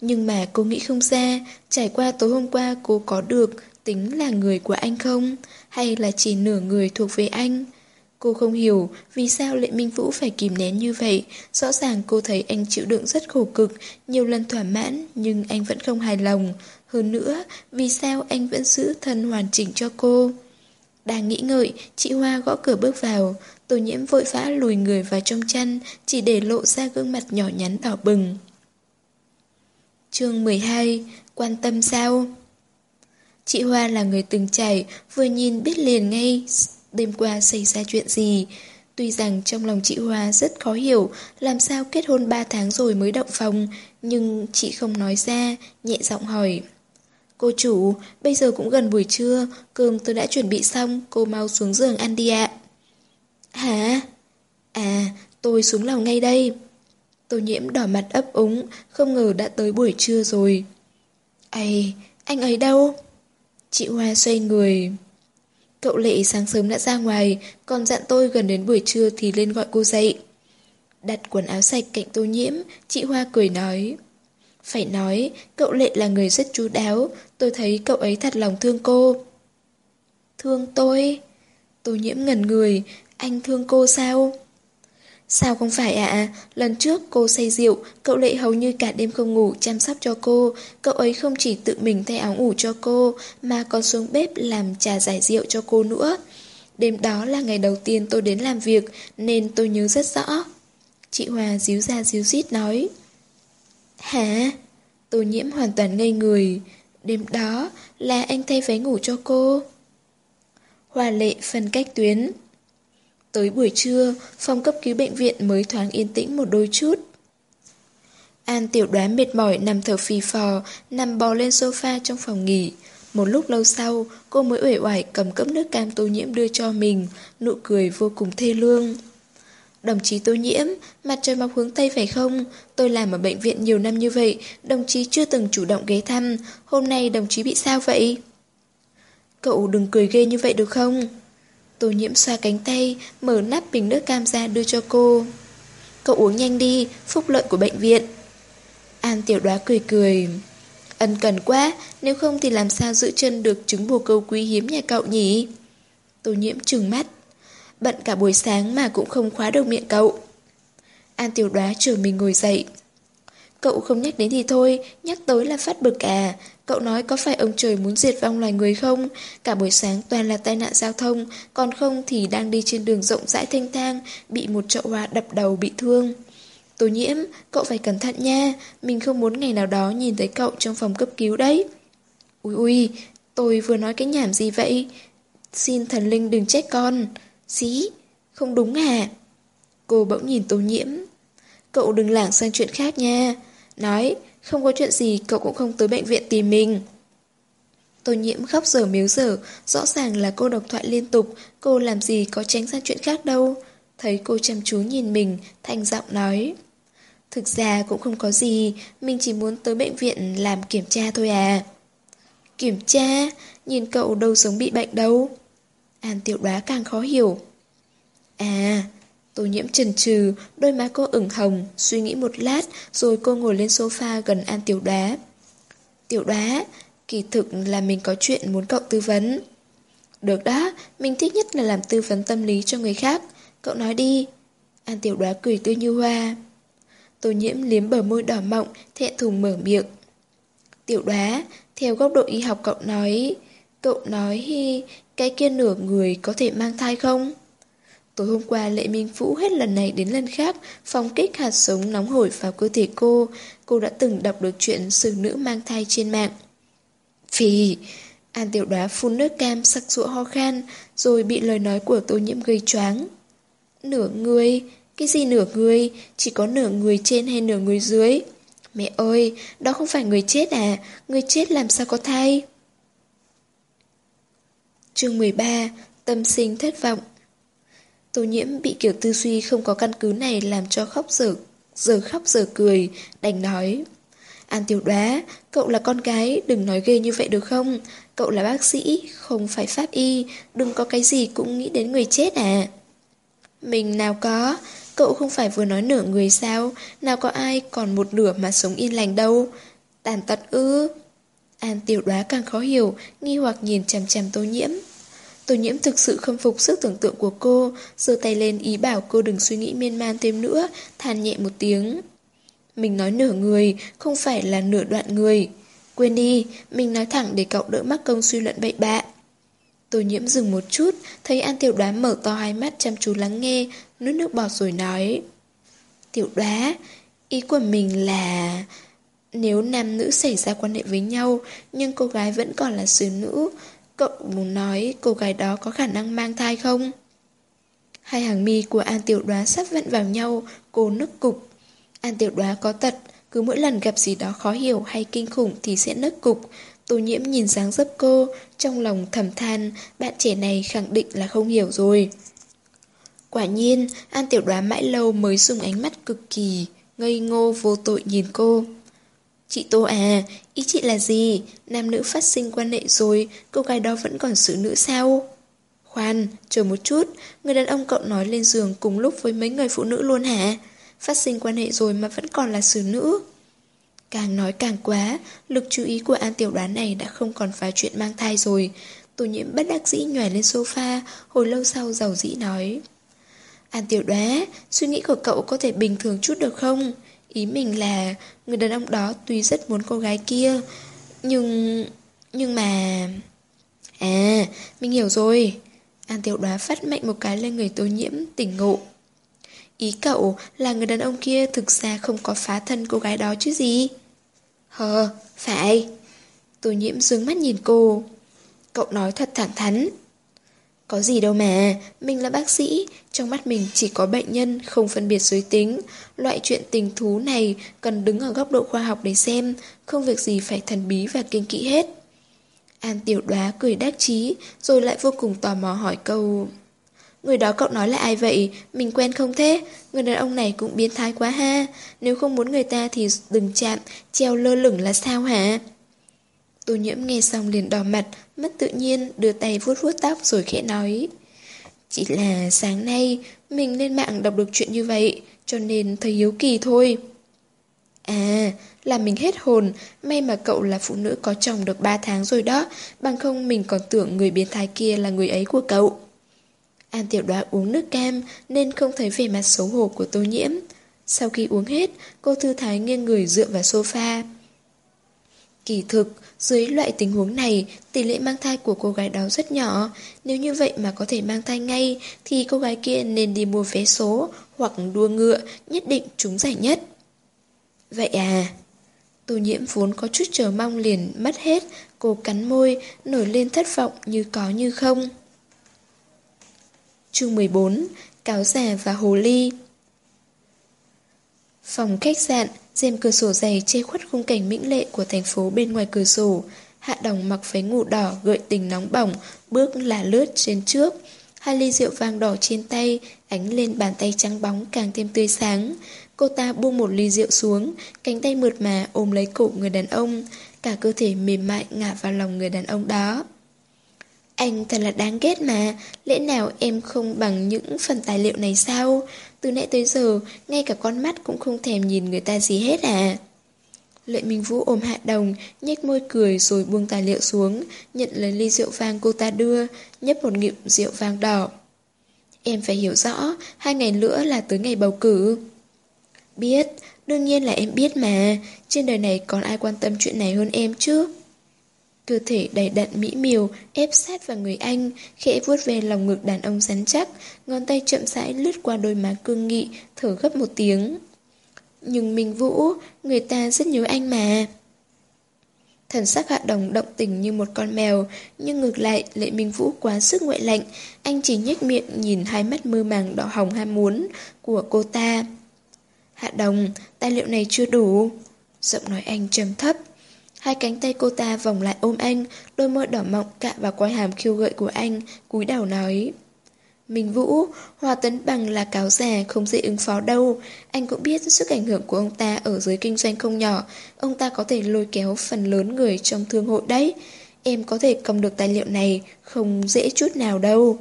Nhưng mà cô nghĩ không ra, trải qua tối hôm qua cô có được tính là người của anh không? Hay là chỉ nửa người thuộc về anh? Cô không hiểu vì sao Lệ Minh Vũ phải kìm nén như vậy. Rõ ràng cô thấy anh chịu đựng rất khổ cực, nhiều lần thỏa mãn, nhưng anh vẫn không hài lòng. Hơn nữa, vì sao anh vẫn giữ thân hoàn chỉnh cho cô? Đang nghĩ ngợi, chị Hoa gõ cửa bước vào. Tô nhiễm vội vã lùi người vào trong chăn, chỉ để lộ ra gương mặt nhỏ nhắn đỏ bừng. chương 12 Quan tâm sao? Chị Hoa là người từng trải, vừa nhìn biết liền ngay đêm qua xảy ra chuyện gì. Tuy rằng trong lòng chị Hoa rất khó hiểu làm sao kết hôn 3 tháng rồi mới động phòng, nhưng chị không nói ra, nhẹ giọng hỏi. Cô chủ, bây giờ cũng gần buổi trưa, cơm tôi đã chuẩn bị xong, cô mau xuống giường ăn đi ạ. Hả? À, tôi xuống lầu ngay đây. Tô nhiễm đỏ mặt ấp úng, không ngờ đã tới buổi trưa rồi. Ây, anh ấy đâu? Chị Hoa xoay người... Cậu Lệ sáng sớm đã ra ngoài, còn dặn tôi gần đến buổi trưa thì lên gọi cô dậy. Đặt quần áo sạch cạnh tô nhiễm, chị Hoa cười nói. Phải nói, cậu Lệ là người rất chú đáo, tôi thấy cậu ấy thật lòng thương cô. Thương tôi? Tô nhiễm ngẩn người, anh thương cô sao? Sao không phải ạ? À? Lần trước cô say rượu, cậu lệ hầu như cả đêm không ngủ chăm sóc cho cô. Cậu ấy không chỉ tự mình thay áo ngủ cho cô, mà còn xuống bếp làm trà giải rượu cho cô nữa. Đêm đó là ngày đầu tiên tôi đến làm việc, nên tôi nhớ rất rõ. Chị Hòa díu ra díu dít nói. Hả? Tô nhiễm hoàn toàn ngây người. Đêm đó là anh thay váy ngủ cho cô. Hòa lệ phân cách tuyến. Tới buổi trưa, phòng cấp cứu bệnh viện mới thoáng yên tĩnh một đôi chút. An tiểu đoán mệt mỏi nằm thở phì phò, nằm bò lên sofa trong phòng nghỉ. Một lúc lâu sau, cô mới uể oải cầm cốc nước cam tô nhiễm đưa cho mình, nụ cười vô cùng thê lương. Đồng chí tô nhiễm, mặt trời mọc hướng Tây phải không? Tôi làm ở bệnh viện nhiều năm như vậy, đồng chí chưa từng chủ động ghé thăm. Hôm nay đồng chí bị sao vậy? Cậu đừng cười ghê như vậy được không? Tô nhiễm xoa cánh tay, mở nắp bình nước cam ra đưa cho cô. Cậu uống nhanh đi, phúc lợi của bệnh viện. An tiểu đoá cười cười. Ân cần quá, nếu không thì làm sao giữ chân được trứng bồ câu quý hiếm nhà cậu nhỉ? Tô nhiễm trừng mắt. Bận cả buổi sáng mà cũng không khóa được miệng cậu. An tiểu đoá chờ mình ngồi dậy. Cậu không nhắc đến thì thôi, nhắc tới là phát bực à. Cậu nói có phải ông trời muốn diệt vong loài người không? Cả buổi sáng toàn là tai nạn giao thông, còn không thì đang đi trên đường rộng rãi thanh thang, bị một chậu hoa đập đầu bị thương. Tô nhiễm, cậu phải cẩn thận nha, mình không muốn ngày nào đó nhìn thấy cậu trong phòng cấp cứu đấy. Ui ui, tôi vừa nói cái nhảm gì vậy? Xin thần linh đừng trách con. Xí, không đúng à? Cô bỗng nhìn tô nhiễm. Cậu đừng lảng sang chuyện khác nha. Nói, không có chuyện gì cậu cũng không tới bệnh viện tìm mình. Tô nhiễm khóc dở miếu dở rõ ràng là cô độc thoại liên tục, cô làm gì có tránh sang chuyện khác đâu. Thấy cô chăm chú nhìn mình, thanh giọng nói. Thực ra cũng không có gì, mình chỉ muốn tới bệnh viện làm kiểm tra thôi à. Kiểm tra? Nhìn cậu đâu giống bị bệnh đâu. An tiểu đoá càng khó hiểu. À, Tô nhiễm trần trừ, đôi má cô ửng hồng, suy nghĩ một lát, rồi cô ngồi lên sofa gần An Tiểu Đá. Tiểu Đá, kỳ thực là mình có chuyện muốn cậu tư vấn. Được đó, mình thích nhất là làm tư vấn tâm lý cho người khác. Cậu nói đi. An Tiểu Đá cười tươi như hoa. Tô nhiễm liếm bờ môi đỏ mọng, thẹn thùng mở miệng. Tiểu Đá, theo góc độ y học cậu nói... Cậu nói hi cái kia nửa người có thể mang thai không? Tối hôm qua Lệ Minh Vũ hết lần này đến lần khác phóng kích hạt sống nóng hổi vào cơ thể cô. Cô đã từng đọc được chuyện xử nữ mang thai trên mạng. Phì! An tiểu đoá phun nước cam sắc sụa ho khan rồi bị lời nói của tô nhiễm gây choáng. Nửa người? Cái gì nửa người? Chỉ có nửa người trên hay nửa người dưới? Mẹ ơi, đó không phải người chết à? Người chết làm sao có thai? Chương 13 Tâm sinh thất vọng Tô nhiễm bị kiểu tư duy không có căn cứ này làm cho khóc giờ, giờ khóc giờ cười, đành nói. An tiểu đoá, cậu là con gái, đừng nói ghê như vậy được không? Cậu là bác sĩ, không phải pháp y, đừng có cái gì cũng nghĩ đến người chết à. Mình nào có, cậu không phải vừa nói nửa người sao, nào có ai còn một nửa mà sống yên lành đâu. Tàn tật ư. An tiểu đoá càng khó hiểu, nghi hoặc nhìn chằm chằm tô nhiễm. Tô nhiễm thực sự khâm phục sức tưởng tượng của cô, giơ tay lên ý bảo cô đừng suy nghĩ miên man thêm nữa, than nhẹ một tiếng. Mình nói nửa người, không phải là nửa đoạn người. Quên đi, mình nói thẳng để cậu đỡ mắc công suy luận bậy bạ. Tô nhiễm dừng một chút, thấy An Tiểu Đoá mở to hai mắt chăm chú lắng nghe, nuốt nước bọt rồi nói. Tiểu Đoá, ý của mình là... Nếu nam nữ xảy ra quan hệ với nhau, nhưng cô gái vẫn còn là xử nữ, Cậu muốn nói cô gái đó có khả năng mang thai không? Hai hàng mi của An Tiểu Đoá sắp vặn vào nhau, cô nức cục. An Tiểu Đoá có tật, cứ mỗi lần gặp gì đó khó hiểu hay kinh khủng thì sẽ nức cục. Tô nhiễm nhìn dáng dấp cô, trong lòng thầm than, bạn trẻ này khẳng định là không hiểu rồi. Quả nhiên, An Tiểu Đoá mãi lâu mới dùng ánh mắt cực kỳ, ngây ngô vô tội nhìn cô. Chị Tô à, ý chị là gì? Nam nữ phát sinh quan hệ rồi, cô gái đó vẫn còn xử nữ sao? Khoan, chờ một chút, người đàn ông cậu nói lên giường cùng lúc với mấy người phụ nữ luôn hả? Phát sinh quan hệ rồi mà vẫn còn là xử nữ. Càng nói càng quá, lực chú ý của An Tiểu Đoán này đã không còn phá chuyện mang thai rồi. Tô nhiễm bất đắc dĩ nhòe lên sofa, hồi lâu sau giàu dĩ nói. An Tiểu Đoá, suy nghĩ của cậu có thể bình thường chút được không? Ý mình là người đàn ông đó tuy rất muốn cô gái kia, nhưng... nhưng mà... À, mình hiểu rồi. An tiểu đoá phát mạnh một cái lên người tô nhiễm, tỉnh ngộ. Ý cậu là người đàn ông kia thực ra không có phá thân cô gái đó chứ gì? Hờ, phải. Tô nhiễm dương mắt nhìn cô. Cậu nói thật thẳng thắn. Có gì đâu mà, mình là bác sĩ, trong mắt mình chỉ có bệnh nhân, không phân biệt giới tính. Loại chuyện tình thú này cần đứng ở góc độ khoa học để xem, không việc gì phải thần bí và kinh kỵ hết. An tiểu đoá cười đắc chí, rồi lại vô cùng tò mò hỏi câu... người đó cậu nói là ai vậy? Mình quen không thế? Người đàn ông này cũng biến thái quá ha. Nếu không muốn người ta thì đừng chạm, treo lơ lửng là sao hả? Tô nhiễm nghe xong liền đỏ mặt, mất tự nhiên, đưa tay vuốt vuốt tóc rồi khẽ nói. Chỉ là sáng nay, mình lên mạng đọc được chuyện như vậy, cho nên thấy hiếu kỳ thôi. À, là mình hết hồn, may mà cậu là phụ nữ có chồng được 3 tháng rồi đó, bằng không mình còn tưởng người biến thái kia là người ấy của cậu. An tiểu đoá uống nước cam nên không thấy vẻ mặt xấu hổ của tô nhiễm. Sau khi uống hết, cô thư thái nghiêng người dựa vào sofa. Kỳ thực, dưới loại tình huống này, tỷ lệ mang thai của cô gái đó rất nhỏ. Nếu như vậy mà có thể mang thai ngay, thì cô gái kia nên đi mua vé số hoặc đua ngựa, nhất định trúng giải nhất. Vậy à? Tô nhiễm vốn có chút chờ mong liền mất hết, cô cắn môi, nổi lên thất vọng như có như không. Chương 14 Cáo già và hồ ly Phòng khách sạn, rèm cửa sổ dày che khuất khung cảnh mỹ lệ của thành phố bên ngoài cửa sổ. Hạ đồng mặc váy ngủ đỏ gợi tình nóng bỏng, bước là lướt trên trước. Hai ly rượu vang đỏ trên tay, ánh lên bàn tay trắng bóng càng thêm tươi sáng. Cô ta buông một ly rượu xuống, cánh tay mượt mà ôm lấy cổ người đàn ông, cả cơ thể mềm mại ngả vào lòng người đàn ông đó. Anh thật là đáng ghét mà, lẽ nào em không bằng những phần tài liệu này sao? Từ nãy tới giờ, ngay cả con mắt cũng không thèm nhìn người ta gì hết à? Lệ Minh Vũ ôm hạ đồng, nhếch môi cười rồi buông tài liệu xuống, nhận lấy ly rượu vang cô ta đưa, nhấp một ngụm rượu vang đỏ. Em phải hiểu rõ, hai ngày nữa là tới ngày bầu cử. Biết, đương nhiên là em biết mà, trên đời này còn ai quan tâm chuyện này hơn em chứ? Cơ thể đầy đặn mỹ miều, ép sát vào người anh, khẽ vuốt về lòng ngực đàn ông rắn chắc, ngón tay chậm rãi lướt qua đôi má cương nghị, thở gấp một tiếng. Nhưng Minh Vũ, người ta rất nhớ anh mà. Thần sắc hạ đồng động tình như một con mèo, nhưng ngược lại lệ Minh Vũ quá sức ngoại lạnh, anh chỉ nhếch miệng nhìn hai mắt mơ màng đỏ hồng ham muốn của cô ta. Hạ đồng, tài liệu này chưa đủ. Giọng nói anh trầm thấp. Hai cánh tay cô ta vòng lại ôm anh, đôi môi đỏ mọng cạ vào quai hàm khiêu gợi của anh, cúi đầu nói. Minh Vũ, Hòa Tấn Bằng là cáo già, không dễ ứng phó đâu. Anh cũng biết sức ảnh hưởng của ông ta ở giới kinh doanh không nhỏ. Ông ta có thể lôi kéo phần lớn người trong thương hội đấy. Em có thể cầm được tài liệu này, không dễ chút nào đâu.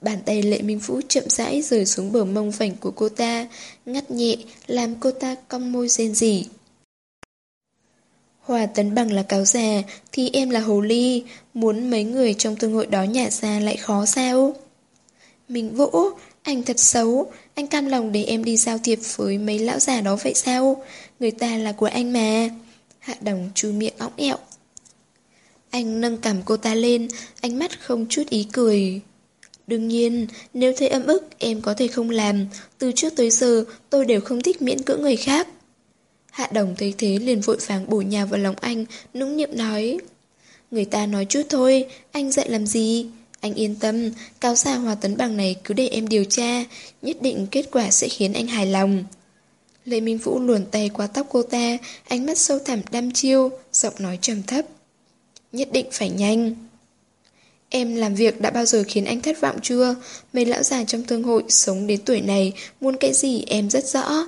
Bàn tay Lệ Minh Vũ chậm rãi rời xuống bờ mông vảnh của cô ta, ngắt nhẹ, làm cô ta cong môi rên rỉ. Hòa Tấn Bằng là cáo già, thì em là hồ ly, muốn mấy người trong tương hội đó nhả ra lại khó sao? Mình Vũ, anh thật xấu, anh cam lòng để em đi giao thiệp với mấy lão già đó vậy sao? Người ta là của anh mà. Hạ đồng chu miệng óng ẹo. Anh nâng cảm cô ta lên, ánh mắt không chút ý cười. Đương nhiên, nếu thấy âm ức, em có thể không làm. Từ trước tới giờ, tôi đều không thích miễn cưỡng người khác. Hạ đồng thấy thế liền vội vàng bổ nhà vào lòng anh, nũng niệm nói. Người ta nói chút thôi, anh dạy làm gì? Anh yên tâm, cáo giả hòa tấn bằng này cứ để em điều tra, nhất định kết quả sẽ khiến anh hài lòng. Lê Minh Vũ luồn tay qua tóc cô ta, ánh mắt sâu thẳm đăm chiêu, giọng nói trầm thấp. Nhất định phải nhanh. Em làm việc đã bao giờ khiến anh thất vọng chưa? Mấy lão già trong thương hội sống đến tuổi này, muốn cái gì em rất rõ.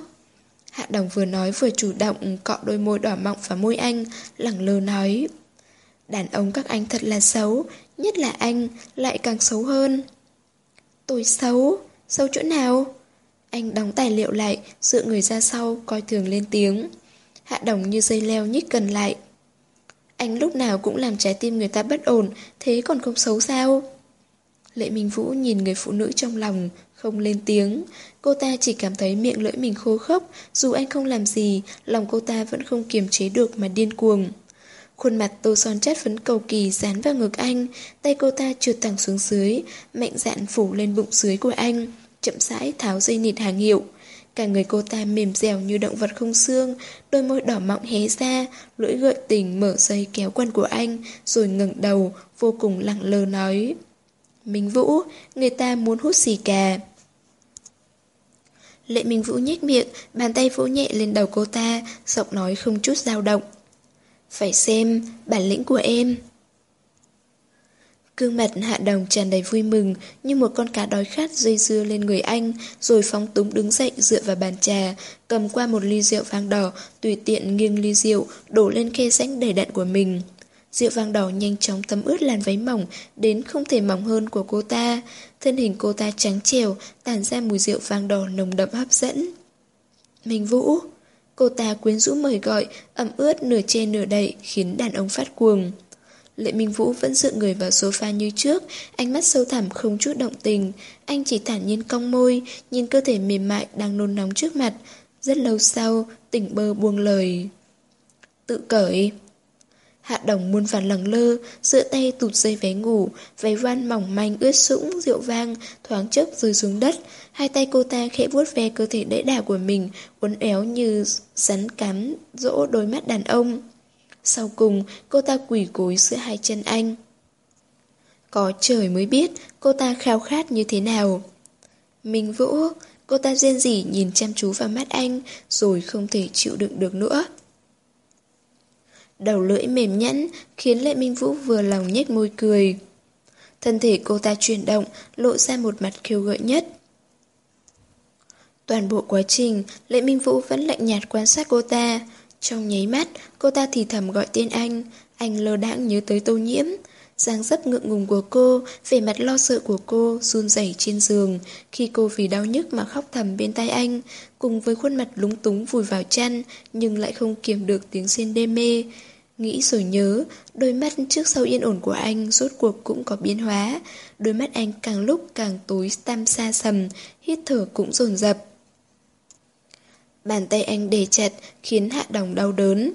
Hạ đồng vừa nói vừa chủ động cọ đôi môi đỏ mọng vào môi anh, lẳng lơ nói. Đàn ông các anh thật là xấu, nhất là anh, lại càng xấu hơn. Tôi xấu? Xấu chỗ nào? Anh đóng tài liệu lại, dựa người ra sau, coi thường lên tiếng. Hạ đồng như dây leo nhích gần lại. Anh lúc nào cũng làm trái tim người ta bất ổn, thế còn không xấu sao? Lệ Minh Vũ nhìn người phụ nữ trong lòng, không lên tiếng. Cô ta chỉ cảm thấy miệng lưỡi mình khô khốc, dù anh không làm gì, lòng cô ta vẫn không kiềm chế được mà điên cuồng. Khuôn mặt tô son chất phấn cầu kỳ dán vào ngực anh, tay cô ta trượt thẳng xuống dưới, mạnh dạn phủ lên bụng dưới của anh, chậm rãi tháo dây nịt hàng hiệu. Cả người cô ta mềm dẻo như động vật không xương, đôi môi đỏ mọng hé ra, lưỡi gợi tình mở dây kéo quần của anh, rồi ngẩng đầu, vô cùng lặng lơ nói. Minh Vũ, người ta muốn hút xì cà. Lệ Minh Vũ nhếch miệng, bàn tay vỗ nhẹ lên đầu cô ta, giọng nói không chút dao động. Phải xem bản lĩnh của em. Cương mặt hạ đồng tràn đầy vui mừng như một con cá đói khát dây dưa lên người anh rồi phóng túng đứng dậy dựa vào bàn trà cầm qua một ly rượu vang đỏ tùy tiện nghiêng ly rượu đổ lên khe rãnh đầy đặn của mình. Rượu vang đỏ nhanh chóng thấm ướt làn váy mỏng đến không thể mỏng hơn của cô ta. Thân hình cô ta trắng trèo tản ra mùi rượu vang đỏ nồng đậm hấp dẫn. Minh Vũ Cô ta quyến rũ mời gọi, ẩm ướt nửa che nửa đậy khiến đàn ông phát cuồng. Lệ Minh Vũ vẫn dựa người vào sofa như trước, ánh mắt sâu thẳm không chút động tình. Anh chỉ thản nhiên cong môi, nhìn cơ thể mềm mại đang nôn nóng trước mặt. Rất lâu sau, tỉnh bơ buông lời. Tự cởi. Hạ đồng muôn vàn lẳng lơ, giữa tay tụt dây váy ngủ, váy van mỏng manh ướt sũng, rượu vang, thoáng chốc rơi xuống đất. Hai tay cô ta khẽ vuốt ve cơ thể đẫy đà của mình, uốn éo như rắn cắm, dỗ đôi mắt đàn ông. Sau cùng, cô ta quỳ gối giữa hai chân anh. Có trời mới biết cô ta khao khát như thế nào. mình Vũ, cô ta rên rỉ nhìn chăm chú vào mắt anh, rồi không thể chịu đựng được nữa. Đầu lưỡi mềm nhẵn khiến Lệ Minh Vũ vừa lòng nhếch môi cười. Thân thể cô ta chuyển động, lộ ra một mặt khiêu gợi nhất. Toàn bộ quá trình, Lệ Minh Vũ vẫn lạnh nhạt quan sát cô ta. Trong nháy mắt, cô ta thì thầm gọi tên anh. Anh lơ đãng nhớ tới tô nhiễm. dáng dấp ngượng ngùng của cô, vẻ mặt lo sợ của cô run rẩy trên giường khi cô vì đau nhức mà khóc thầm bên tai anh, cùng với khuôn mặt lúng túng vùi vào chăn nhưng lại không kiềm được tiếng rên đê mê. Nghĩ rồi nhớ, đôi mắt trước sau yên ổn của anh rốt cuộc cũng có biến hóa. Đôi mắt anh càng lúc càng tối tăm xa sầm, hít thở cũng dồn dập. Bàn tay anh để chặt khiến Hạ Đồng đau đớn.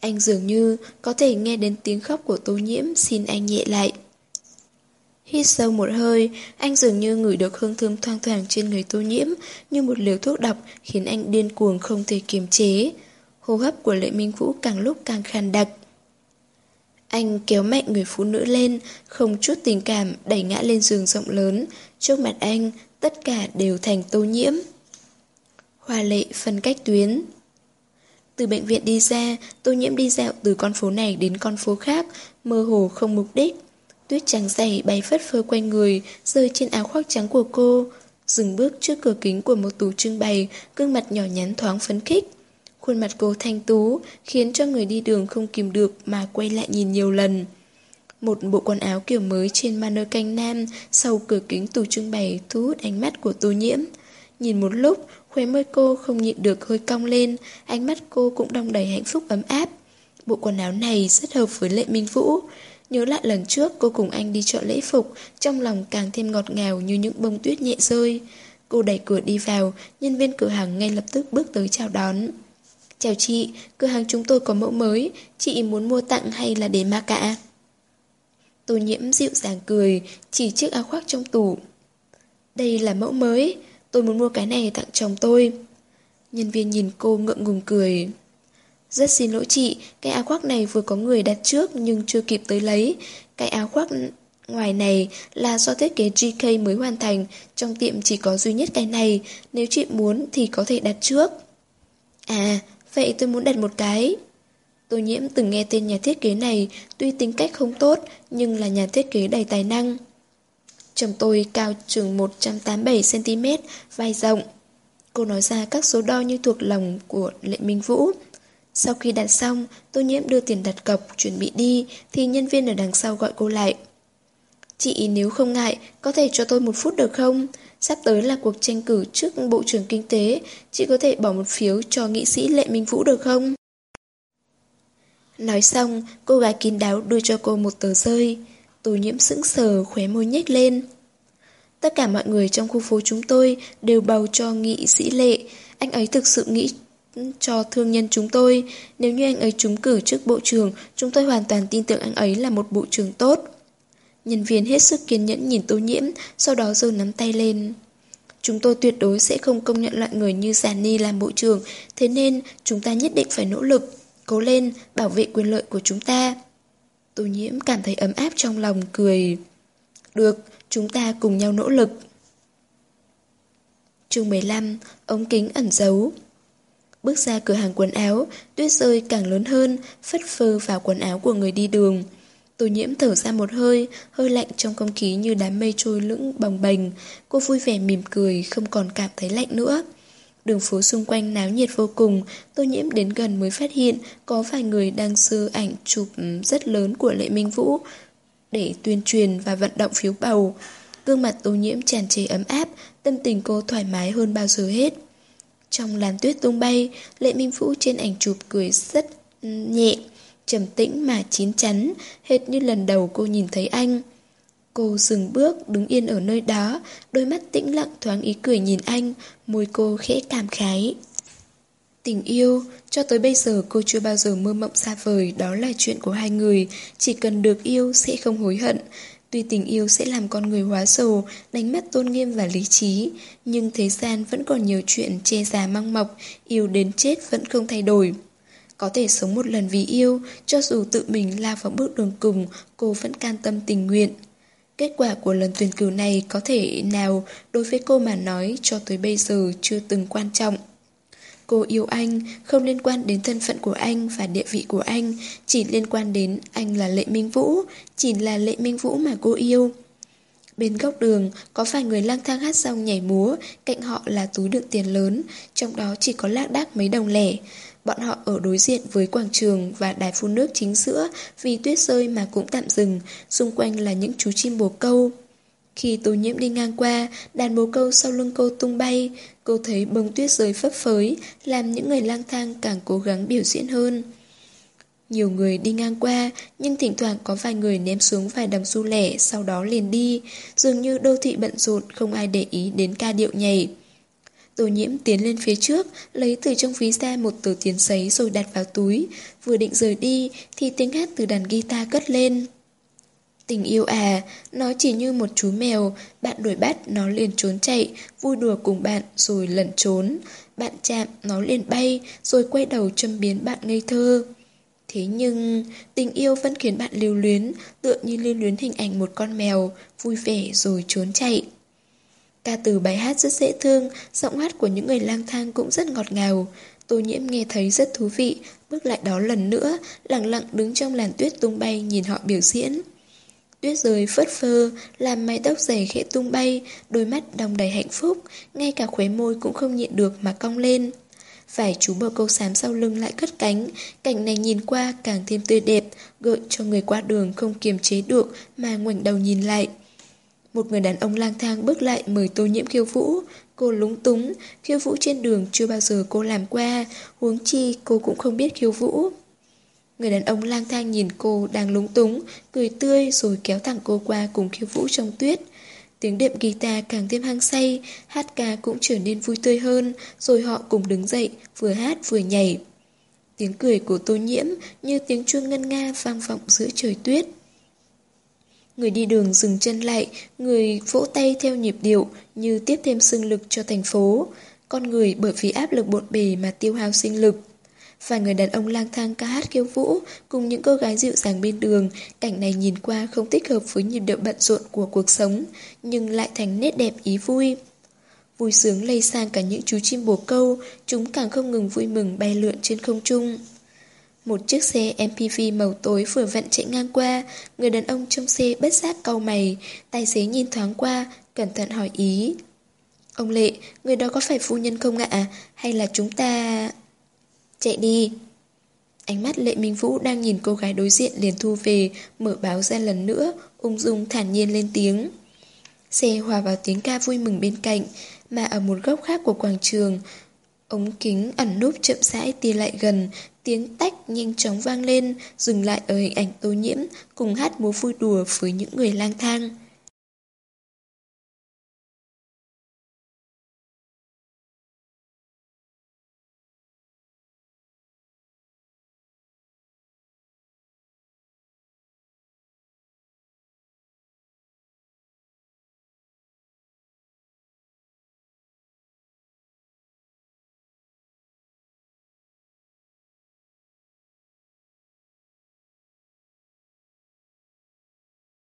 Anh dường như có thể nghe đến tiếng khóc của tô nhiễm xin anh nhẹ lại. Hít sâu một hơi, anh dường như ngửi được hương thơm thoang thoảng trên người tô nhiễm như một liều thuốc độc khiến anh điên cuồng không thể kiềm chế. Hô hấp của Lệ Minh Vũ càng lúc càng khàn đặc. Anh kéo mạnh người phụ nữ lên, không chút tình cảm đẩy ngã lên giường rộng lớn. Trước mặt anh, tất cả đều thành tô nhiễm. Hòa lệ phân cách tuyến Từ bệnh viện đi ra, tô nhiễm đi dạo từ con phố này đến con phố khác, mơ hồ không mục đích. Tuyết trắng dày bay phất phơ quanh người, rơi trên áo khoác trắng của cô. Dừng bước trước cửa kính của một tủ trưng bày, gương mặt nhỏ nhắn thoáng phấn khích. Khuôn mặt cô thanh tú, khiến cho người đi đường không kìm được mà quay lại nhìn nhiều lần. Một bộ quần áo kiểu mới trên manơ canh nam sau cửa kính tủ trưng bày thu hút ánh mắt của tô nhiễm. Nhìn một lúc, khóe môi cô không nhịn được hơi cong lên, ánh mắt cô cũng đong đầy hạnh phúc ấm áp. Bộ quần áo này rất hợp với Lệ Minh Vũ. Nhớ lại lần trước cô cùng anh đi chọn lễ phục, trong lòng càng thêm ngọt ngào như những bông tuyết nhẹ rơi. Cô đẩy cửa đi vào, nhân viên cửa hàng ngay lập tức bước tới chào đón. Chào chị, cửa hàng chúng tôi có mẫu mới, chị muốn mua tặng hay là để ma cả? Tô nhiễm dịu dàng cười, chỉ chiếc áo khoác trong tủ. Đây là mẫu mới, tôi muốn mua cái này tặng chồng tôi. Nhân viên nhìn cô ngượng ngùng cười. Rất xin lỗi chị, cái áo khoác này vừa có người đặt trước nhưng chưa kịp tới lấy. Cái áo khoác ngoài này là do thiết kế GK mới hoàn thành, trong tiệm chỉ có duy nhất cái này, nếu chị muốn thì có thể đặt trước. À, vậy tôi muốn đặt một cái. Tô nhiễm từng nghe tên nhà thiết kế này, tuy tính cách không tốt, nhưng là nhà thiết kế đầy tài năng. Chồng tôi cao chừng 187cm, vai rộng. Cô nói ra các số đo như thuộc lòng của Lệ Minh Vũ. Sau khi đặt xong, tô nhiễm đưa tiền đặt cọc, chuẩn bị đi, thì nhân viên ở đằng sau gọi cô lại. Chị nếu không ngại, có thể cho tôi một phút được không? Sắp tới là cuộc tranh cử trước Bộ trưởng Kinh tế, chị có thể bỏ một phiếu cho nghị sĩ Lệ Minh Vũ được không? Nói xong, cô gái kín đáo đưa cho cô một tờ rơi. Tô nhiễm sững sờ, khóe môi nhếch lên. Tất cả mọi người trong khu phố chúng tôi đều bầu cho nghị sĩ Lệ. Anh ấy thực sự nghĩ cho thương nhân chúng tôi. Nếu như anh ấy trúng cử trước bộ trưởng, chúng tôi hoàn toàn tin tưởng anh ấy là một bộ trưởng tốt. Nhân viên hết sức kiên nhẫn nhìn tô nhiễm, sau đó giơ nắm tay lên. Chúng tôi tuyệt đối sẽ không công nhận loại người như Giàn Ni làm bộ trưởng, thế nên chúng ta nhất định phải nỗ lực, cố lên, bảo vệ quyền lợi của chúng ta. Tô nhiễm cảm thấy ấm áp trong lòng, cười. Được, chúng ta cùng nhau nỗ lực. chương 15, ống kính ẩn giấu. Bước ra cửa hàng quần áo, tuyết rơi càng lớn hơn, phất phơ vào quần áo của người đi đường. Tô nhiễm thở ra một hơi, hơi lạnh trong không khí như đám mây trôi lững bồng bềnh. Cô vui vẻ mỉm cười, không còn cảm thấy lạnh nữa. Đường phố xung quanh náo nhiệt vô cùng, tô nhiễm đến gần mới phát hiện có vài người đang sơ ảnh chụp ừ, rất lớn của Lệ Minh Vũ để tuyên truyền và vận động phiếu bầu. Gương mặt tô nhiễm tràn trề ấm áp, tâm tình cô thoải mái hơn bao giờ hết. Trong làn tuyết tung bay, Lệ Minh Vũ trên ảnh chụp cười rất ừ, nhẹ, trầm tĩnh mà chín chắn, hệt như lần đầu cô nhìn thấy anh. Cô dừng bước, đứng yên ở nơi đó, đôi mắt tĩnh lặng thoáng ý cười nhìn anh, môi cô khẽ cảm khái. Tình yêu, cho tới bây giờ cô chưa bao giờ mơ mộng xa vời, đó là chuyện của hai người, chỉ cần được yêu sẽ không hối hận. Tuy tình yêu sẽ làm con người hóa sầu, đánh mất tôn nghiêm và lý trí, nhưng thế gian vẫn còn nhiều chuyện che già măng mọc, yêu đến chết vẫn không thay đổi. Có thể sống một lần vì yêu, cho dù tự mình lao vào bước đường cùng, cô vẫn can tâm tình nguyện. Kết quả của lần tuyển cử này có thể nào đối với cô mà nói cho tới bây giờ chưa từng quan trọng. Cô yêu anh không liên quan đến thân phận của anh và địa vị của anh, chỉ liên quan đến anh là Lệ Minh Vũ, chỉ là Lệ Minh Vũ mà cô yêu. Bên góc đường, có vài người lang thang hát xong nhảy múa, cạnh họ là túi đựng tiền lớn, trong đó chỉ có lác đác mấy đồng lẻ. Bọn họ ở đối diện với quảng trường và đài phun nước chính giữa vì tuyết rơi mà cũng tạm dừng, xung quanh là những chú chim bồ câu. Khi tô nhiễm đi ngang qua, đàn bồ câu sau lưng cô tung bay, cô thấy bông tuyết rơi phấp phới, làm những người lang thang càng cố gắng biểu diễn hơn. Nhiều người đi ngang qua, nhưng thỉnh thoảng có vài người ném xuống vài đồng xu lẻ, sau đó liền đi, dường như đô thị bận rộn không ai để ý đến ca điệu nhảy. Tô nhiễm tiến lên phía trước, lấy từ trong ví ra một tờ tiền giấy rồi đặt vào túi. Vừa định rời đi, thì tiếng hát từ đàn guitar cất lên. Tình yêu à, nó chỉ như một chú mèo, bạn đuổi bắt, nó liền trốn chạy, vui đùa cùng bạn rồi lẩn trốn. Bạn chạm, nó liền bay, rồi quay đầu châm biến bạn ngây thơ. Thế nhưng, tình yêu vẫn khiến bạn lưu luyến, tựa như lưu luyến hình ảnh một con mèo, vui vẻ rồi trốn chạy. Ca từ bài hát rất dễ thương, giọng hát của những người lang thang cũng rất ngọt ngào. Tô nhiễm nghe thấy rất thú vị, bước lại đó lần nữa, lặng lặng đứng trong làn tuyết tung bay nhìn họ biểu diễn. Tuyết rơi phất phơ, làm mái tóc dày khẽ tung bay, đôi mắt đong đầy hạnh phúc, ngay cả khóe môi cũng không nhịn được mà cong lên. Phải chú bờ câu xám sau lưng lại cất cánh, cảnh này nhìn qua càng thêm tươi đẹp, gợi cho người qua đường không kiềm chế được mà ngoảnh đầu nhìn lại. Một người đàn ông lang thang bước lại mời tô nhiễm khiêu vũ. Cô lúng túng, khiêu vũ trên đường chưa bao giờ cô làm qua, huống chi cô cũng không biết khiêu vũ. Người đàn ông lang thang nhìn cô đang lúng túng, cười tươi rồi kéo thẳng cô qua cùng khiêu vũ trong tuyết. Tiếng đệm guitar càng thêm hăng say, hát ca cũng trở nên vui tươi hơn, rồi họ cùng đứng dậy, vừa hát vừa nhảy. Tiếng cười của tô nhiễm như tiếng chuông ngân nga vang vọng giữa trời tuyết. Người đi đường dừng chân lại, người vỗ tay theo nhịp điệu như tiếp thêm sinh lực cho thành phố. Con người bởi vì áp lực bộn bề mà tiêu hao sinh lực. Vài người đàn ông lang thang ca hát khiêu vũ cùng những cô gái dịu dàng bên đường, cảnh này nhìn qua không thích hợp với nhịp điệu bận rộn của cuộc sống, nhưng lại thành nét đẹp ý vui. Vui sướng lây sang cả những chú chim bồ câu, chúng càng không ngừng vui mừng bay lượn trên không trung. Một chiếc xe MPV màu tối vừa vặn chạy ngang qua, người đàn ông trong xe bất giác cau mày, tài xế nhìn thoáng qua, cẩn thận hỏi ý. Ông Lệ, người đó có phải phu nhân không ạ? Hay là chúng ta... Chạy đi. Ánh mắt Lệ Minh Vũ đang nhìn cô gái đối diện liền thu về, mở báo ra lần nữa, ung dung thản nhiên lên tiếng. Xe hòa vào tiếng ca vui mừng bên cạnh, mà ở một góc khác của quảng trường, ống kính ẩn núp chậm rãi tia lại gần, tiếng tách nhanh chóng vang lên, dừng lại ở hình ảnh tô nhiễm, cùng hát múa vui đùa với những người lang thang.